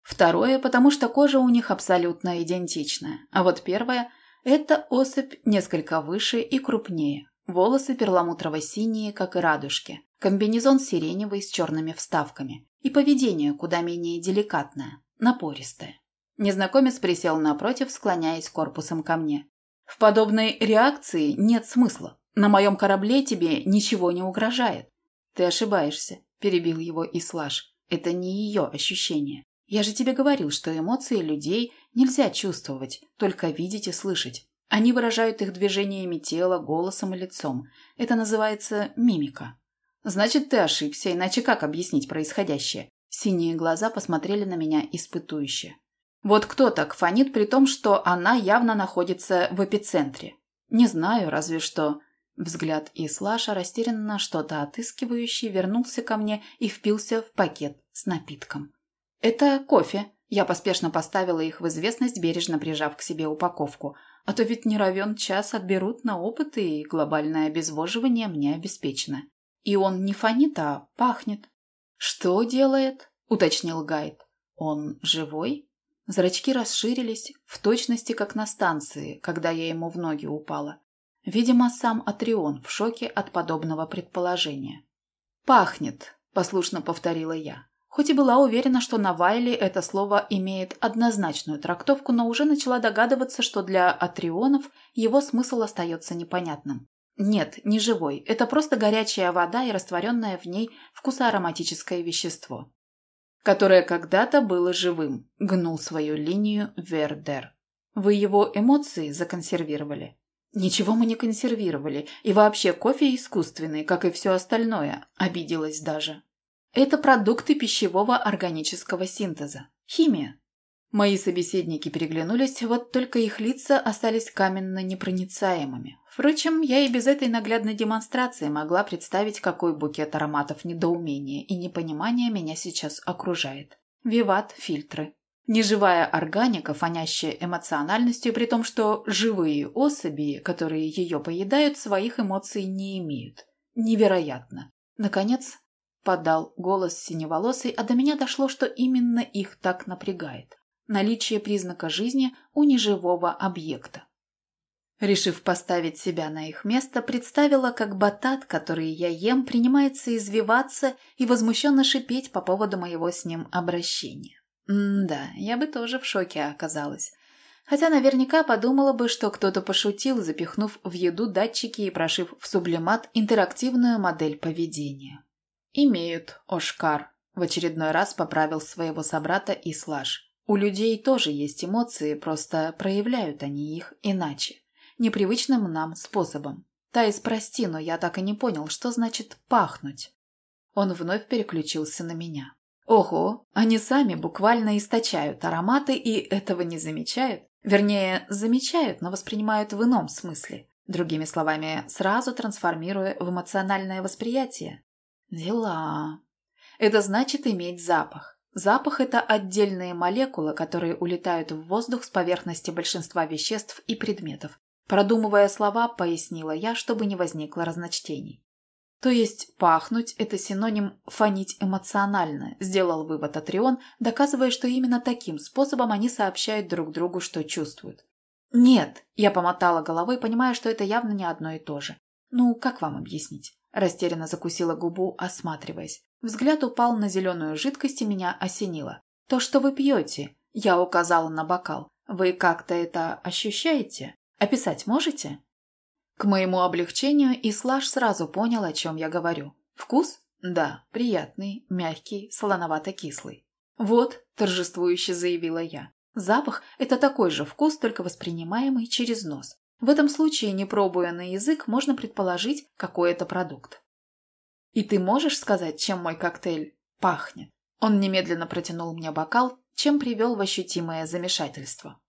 [SPEAKER 1] Второе, потому что кожа у них абсолютно идентичная, а вот первое эта особь несколько выше и крупнее. Волосы перламутрово-синие, как и радужки. Комбинезон сиреневый с черными вставками. И поведение куда менее деликатное, напористое. Незнакомец присел напротив, склоняясь корпусом ко мне. В подобной реакции нет смысла. На моем корабле тебе ничего не угрожает. Ты ошибаешься, перебил его Ислаш. Это не ее ощущение. Я же тебе говорил, что эмоции людей нельзя чувствовать, только видеть и слышать. Они выражают их движениями тела, голосом и лицом. Это называется мимика. Значит, ты ошибся, иначе как объяснить происходящее? Синие глаза посмотрели на меня испытующе. Вот кто так фонит при том, что она явно находится в эпицентре? Не знаю, разве что... Взгляд Ислаша, растерянно что-то отыскивающий, вернулся ко мне и впился в пакет с напитком. «Это кофе». Я поспешно поставила их в известность, бережно прижав к себе упаковку. А то ведь не равен час отберут на опыт, и глобальное обезвоживание мне обеспечено. И он не фонит, а пахнет. «Что делает?» – уточнил Гайд. «Он живой?» Зрачки расширились, в точности как на станции, когда я ему в ноги упала. Видимо, сам Атрион в шоке от подобного предположения. «Пахнет», – послушно повторила я. Хоть и была уверена, что на Вайле это слово имеет однозначную трактовку, но уже начала догадываться, что для атрионов его смысл остается непонятным. Нет, не живой. Это просто горячая вода и растворенное в ней вкусоароматическое вещество. Которое когда-то было живым, гнул свою линию Вердер. Вы его эмоции законсервировали? Ничего мы не консервировали. И вообще кофе искусственный, как и все остальное. Обиделась даже. Это продукты пищевого органического синтеза. Химия. Мои собеседники переглянулись, вот только их лица остались каменно непроницаемыми. Впрочем, я и без этой наглядной демонстрации могла представить, какой букет ароматов недоумения и непонимания меня сейчас окружает. Виват фильтры. Неживая органика, фонящая эмоциональностью, при том, что живые особи, которые ее поедают, своих эмоций не имеют. Невероятно. Наконец, подал голос синеволосый, а до меня дошло, что именно их так напрягает наличие признака жизни у неживого объекта. Решив поставить себя на их место, представила, как батат, который я ем, принимается извиваться и возмущенно шипеть по поводу моего с ним обращения. М-да, я бы тоже в шоке оказалась. Хотя наверняка подумала бы, что кто-то пошутил, запихнув в еду датчики и прошив в сублимат интерактивную модель поведения. «Имеют, Ошкар», – в очередной раз поправил своего собрата Ислаш. У людей тоже есть эмоции, просто проявляют они их иначе, непривычным нам способом. Таис, прости, но я так и не понял, что значит «пахнуть». Он вновь переключился на меня. Ого, они сами буквально источают ароматы и этого не замечают. Вернее, замечают, но воспринимают в ином смысле. Другими словами, сразу трансформируя в эмоциональное восприятие. Дела. Это значит иметь запах. Запах – это отдельные молекулы, которые улетают в воздух с поверхности большинства веществ и предметов. Продумывая слова, пояснила я, чтобы не возникло разночтений. То есть пахнуть – это синоним «фонить эмоционально», сделал вывод Атрион, доказывая, что именно таким способом они сообщают друг другу, что чувствуют. «Нет», – я помотала головой, понимая, что это явно не одно и то же. «Ну, как вам объяснить?» Растерянно закусила губу, осматриваясь. Взгляд упал на зеленую жидкость и меня осенило. «То, что вы пьете», – я указала на бокал. «Вы как-то это ощущаете? Описать можете?» К моему облегчению Ислаш сразу понял, о чем я говорю. «Вкус? Да, приятный, мягкий, солоновато-кислый». «Вот», – торжествующе заявила я. «Запах – это такой же вкус, только воспринимаемый через нос. В этом случае, не пробуя на язык, можно предположить, какой это продукт. «И ты можешь сказать, чем мой коктейль пахнет?» Он немедленно протянул мне бокал, чем привел в ощутимое замешательство.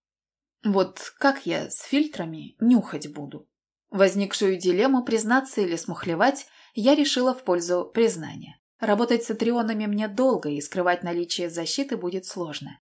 [SPEAKER 1] «Вот как я с фильтрами нюхать буду?» Возникшую дилемму признаться или смухлевать я решила в пользу признания. Работать с атрионами мне долго, и скрывать наличие защиты будет сложно.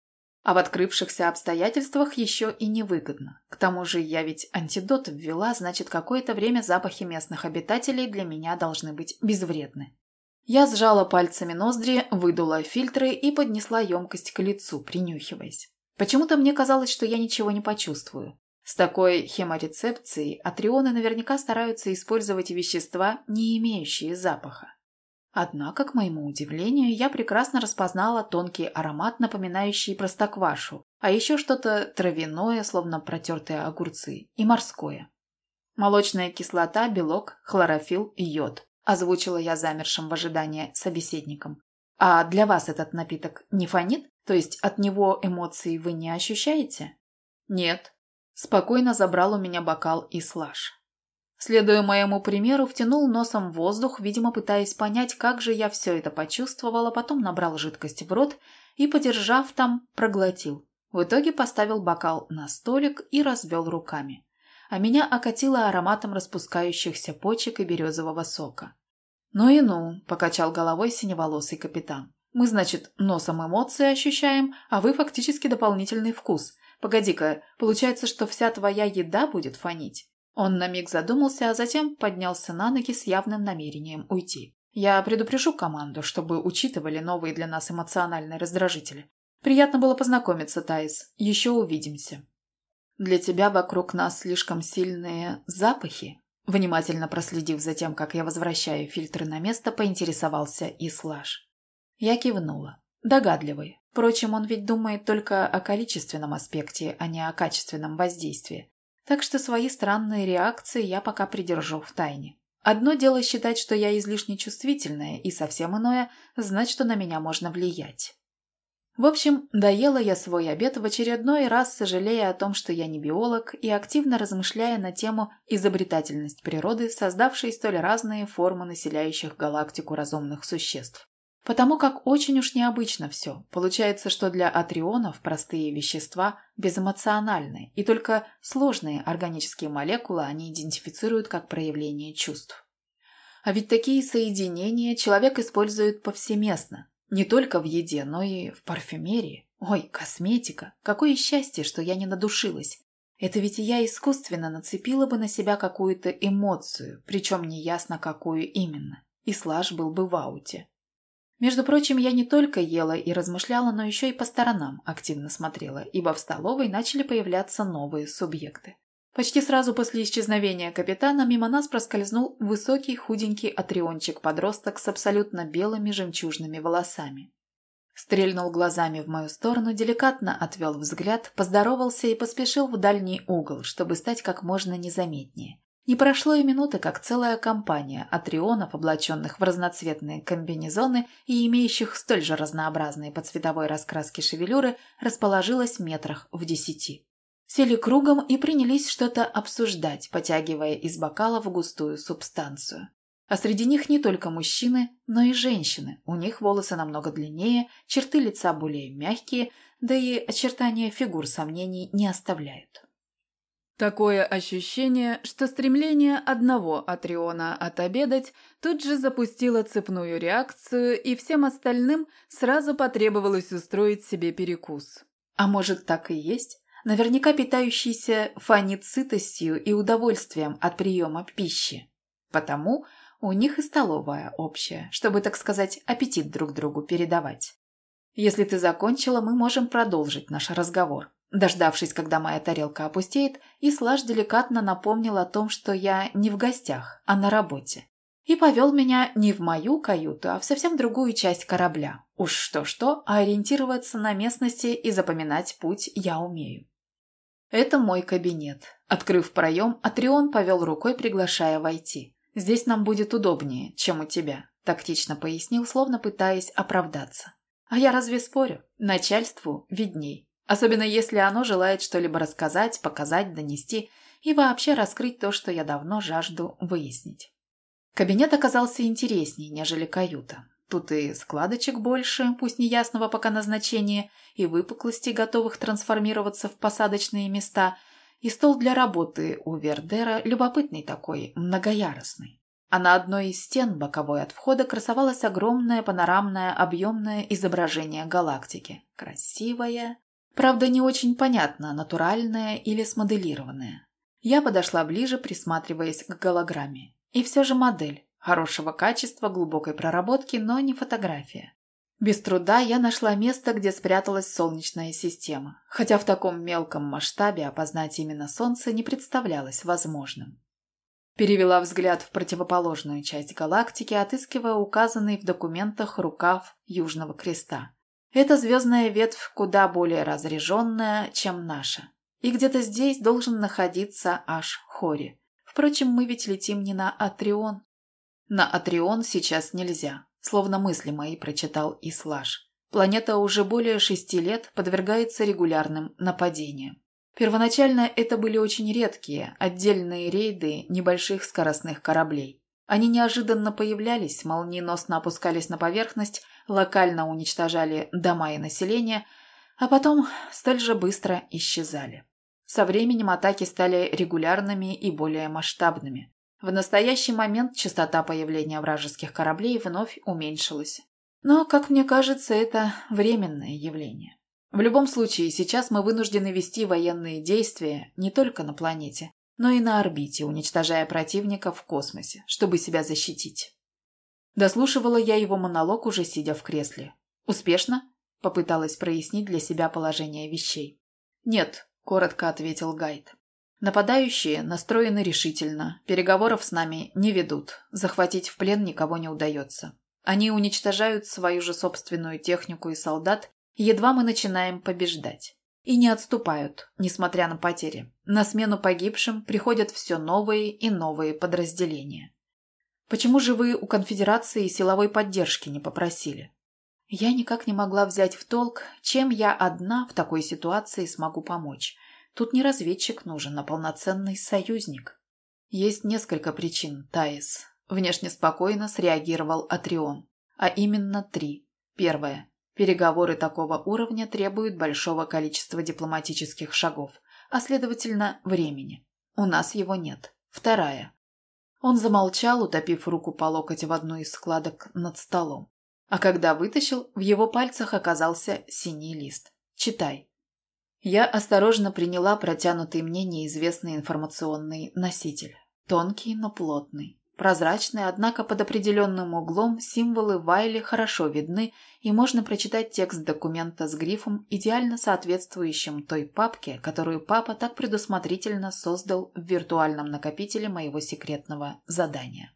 [SPEAKER 1] А в открывшихся обстоятельствах еще и невыгодно. К тому же я ведь антидот ввела, значит, какое-то время запахи местных обитателей для меня должны быть безвредны. Я сжала пальцами ноздри, выдула фильтры и поднесла емкость к лицу, принюхиваясь. Почему-то мне казалось, что я ничего не почувствую. С такой хеморецепцией атрионы наверняка стараются использовать вещества, не имеющие запаха. Однако, к моему удивлению, я прекрасно распознала тонкий аромат, напоминающий простоквашу, а еще что-то травяное, словно протертые огурцы, и морское. Молочная кислота, белок, хлорофилл и йод, озвучила я замершим в ожидании собеседником. А для вас этот напиток не фонит? То есть от него эмоций вы не ощущаете? Нет. Спокойно забрал у меня бокал и слаж. Следуя моему примеру, втянул носом воздух, видимо, пытаясь понять, как же я все это почувствовала, потом набрал жидкость в рот и, подержав там, проглотил. В итоге поставил бокал на столик и развел руками. А меня окатило ароматом распускающихся почек и березового сока. «Ну и ну», – покачал головой синеволосый капитан. «Мы, значит, носом эмоции ощущаем, а вы фактически дополнительный вкус. Погоди-ка, получается, что вся твоя еда будет фонить?» Он на миг задумался, а затем поднялся на ноги с явным намерением уйти. «Я предупрежу команду, чтобы учитывали новые для нас эмоциональные раздражители. Приятно было познакомиться, Таис. Еще увидимся. Для тебя вокруг нас слишком сильные запахи. Внимательно проследив за тем, как я возвращаю фильтры на место, поинтересовался Ислаш. Я кивнула. Догадливый. Впрочем, он ведь думает только о количественном аспекте, а не о качественном воздействии. Так что свои странные реакции я пока придержу в тайне. Одно дело считать, что я излишне чувствительная, и совсем иное – знать, что на меня можно влиять. В общем, доела я свой обед в очередной раз, сожалея о том, что я не биолог, и активно размышляя на тему изобретательность природы, создавшей столь разные формы населяющих галактику разумных существ. Потому как очень уж необычно все. Получается, что для атрионов простые вещества безэмоциональны, и только сложные органические молекулы они идентифицируют как проявление чувств. А ведь такие соединения человек использует повсеместно. Не только в еде, но и в парфюмерии. Ой, косметика. Какое счастье, что я не надушилась. Это ведь я искусственно нацепила бы на себя какую-то эмоцию, причем неясно какую именно. И слаж был бы в ауте. Между прочим, я не только ела и размышляла, но еще и по сторонам активно смотрела, ибо в столовой начали появляться новые субъекты. Почти сразу после исчезновения капитана мимо нас проскользнул высокий худенький атриончик-подросток с абсолютно белыми жемчужными волосами. Стрельнул глазами в мою сторону, деликатно отвел взгляд, поздоровался и поспешил в дальний угол, чтобы стать как можно незаметнее. Не прошло и минуты, как целая компания атрионов, облаченных в разноцветные комбинезоны и имеющих столь же разнообразные по цветовой раскраске шевелюры, расположилась в метрах в десяти. Сели кругом и принялись что-то обсуждать, потягивая из бокалов густую субстанцию. А среди них не только мужчины, но и женщины. У них волосы намного длиннее, черты лица более мягкие, да и очертания фигур сомнений не оставляют.
[SPEAKER 2] Такое ощущение, что стремление одного Атриона отобедать тут же запустило цепную реакцию, и всем остальным сразу потребовалось устроить себе перекус.
[SPEAKER 1] А может, так и есть? Наверняка питающийся фанит сытостью и удовольствием от приема пищи. Потому у них и столовая общая, чтобы, так сказать, аппетит друг другу передавать. Если ты закончила, мы можем продолжить наш разговор. Дождавшись, когда моя тарелка опустеет, Ислаш деликатно напомнил о том, что я не в гостях, а на работе. И повел меня не в мою каюту, а в совсем другую часть корабля. Уж что-что, а ориентироваться на местности и запоминать путь я умею. Это мой кабинет. Открыв проем, Атрион повел рукой, приглашая войти. «Здесь нам будет удобнее, чем у тебя», – тактично пояснил, словно пытаясь оправдаться. «А я разве спорю? Начальству видней». Особенно если оно желает что-либо рассказать, показать, донести и вообще раскрыть то, что я давно жажду выяснить. Кабинет оказался интереснее, нежели каюта. Тут и складочек больше, пусть неясного пока назначения, и выпуклостей, готовых трансформироваться в посадочные места, и стол для работы у Вердера любопытный такой, многоярусный. А на одной из стен боковой от входа красовалось огромное панорамное объемное изображение галактики. Красивое, Правда, не очень понятно, натуральное или смоделированное. Я подошла ближе, присматриваясь к голограмме. И все же модель. Хорошего качества, глубокой проработки, но не фотография. Без труда я нашла место, где спряталась солнечная система, хотя в таком мелком масштабе опознать именно Солнце не представлялось возможным. Перевела взгляд в противоположную часть галактики, отыскивая указанный в документах рукав Южного Креста. Эта звездная ветвь куда более разреженная, чем наша. И где-то здесь должен находиться аж Хори. Впрочем, мы ведь летим не на Атрион. На Атрион сейчас нельзя, словно мысли мои прочитал Ислаш. Планета уже более шести лет подвергается регулярным нападениям. Первоначально это были очень редкие, отдельные рейды небольших скоростных кораблей. Они неожиданно появлялись, молниеносно опускались на поверхность, локально уничтожали дома и население, а потом столь же быстро исчезали. Со временем атаки стали регулярными и более масштабными. В настоящий момент частота появления вражеских кораблей вновь уменьшилась. Но, как мне кажется, это временное явление. В любом случае, сейчас мы вынуждены вести военные действия не только на планете, но и на орбите, уничтожая противника в космосе, чтобы себя защитить. Дослушивала я его монолог, уже сидя в кресле. «Успешно?» – Попыталась прояснить для себя положение вещей. «Нет», – коротко ответил Гайд. «Нападающие настроены решительно, переговоров с нами не ведут, захватить в плен никого не удается. Они уничтожают свою же собственную технику и солдат, едва мы начинаем побеждать. И не отступают, несмотря на потери. На смену погибшим приходят все новые и новые подразделения. Почему же вы у конфедерации силовой поддержки не попросили? Я никак не могла взять в толк, чем я одна в такой ситуации смогу помочь. Тут не разведчик нужен, а полноценный союзник. Есть несколько причин, Таис. Внешне спокойно среагировал Атрион. А именно три. Первое. Переговоры такого уровня требуют большого количества дипломатических шагов, а следовательно, времени. У нас его нет. Вторая. Он замолчал, утопив руку по локоть в одну из складок над столом. А когда вытащил, в его пальцах оказался синий лист. «Читай». Я осторожно приняла протянутый мне неизвестный информационный носитель. Тонкий, но плотный. Прозрачный, однако под определенным углом символы Вайли хорошо видны, и можно прочитать текст документа с грифом, идеально соответствующим той папке, которую папа так предусмотрительно создал в виртуальном накопителе моего секретного задания.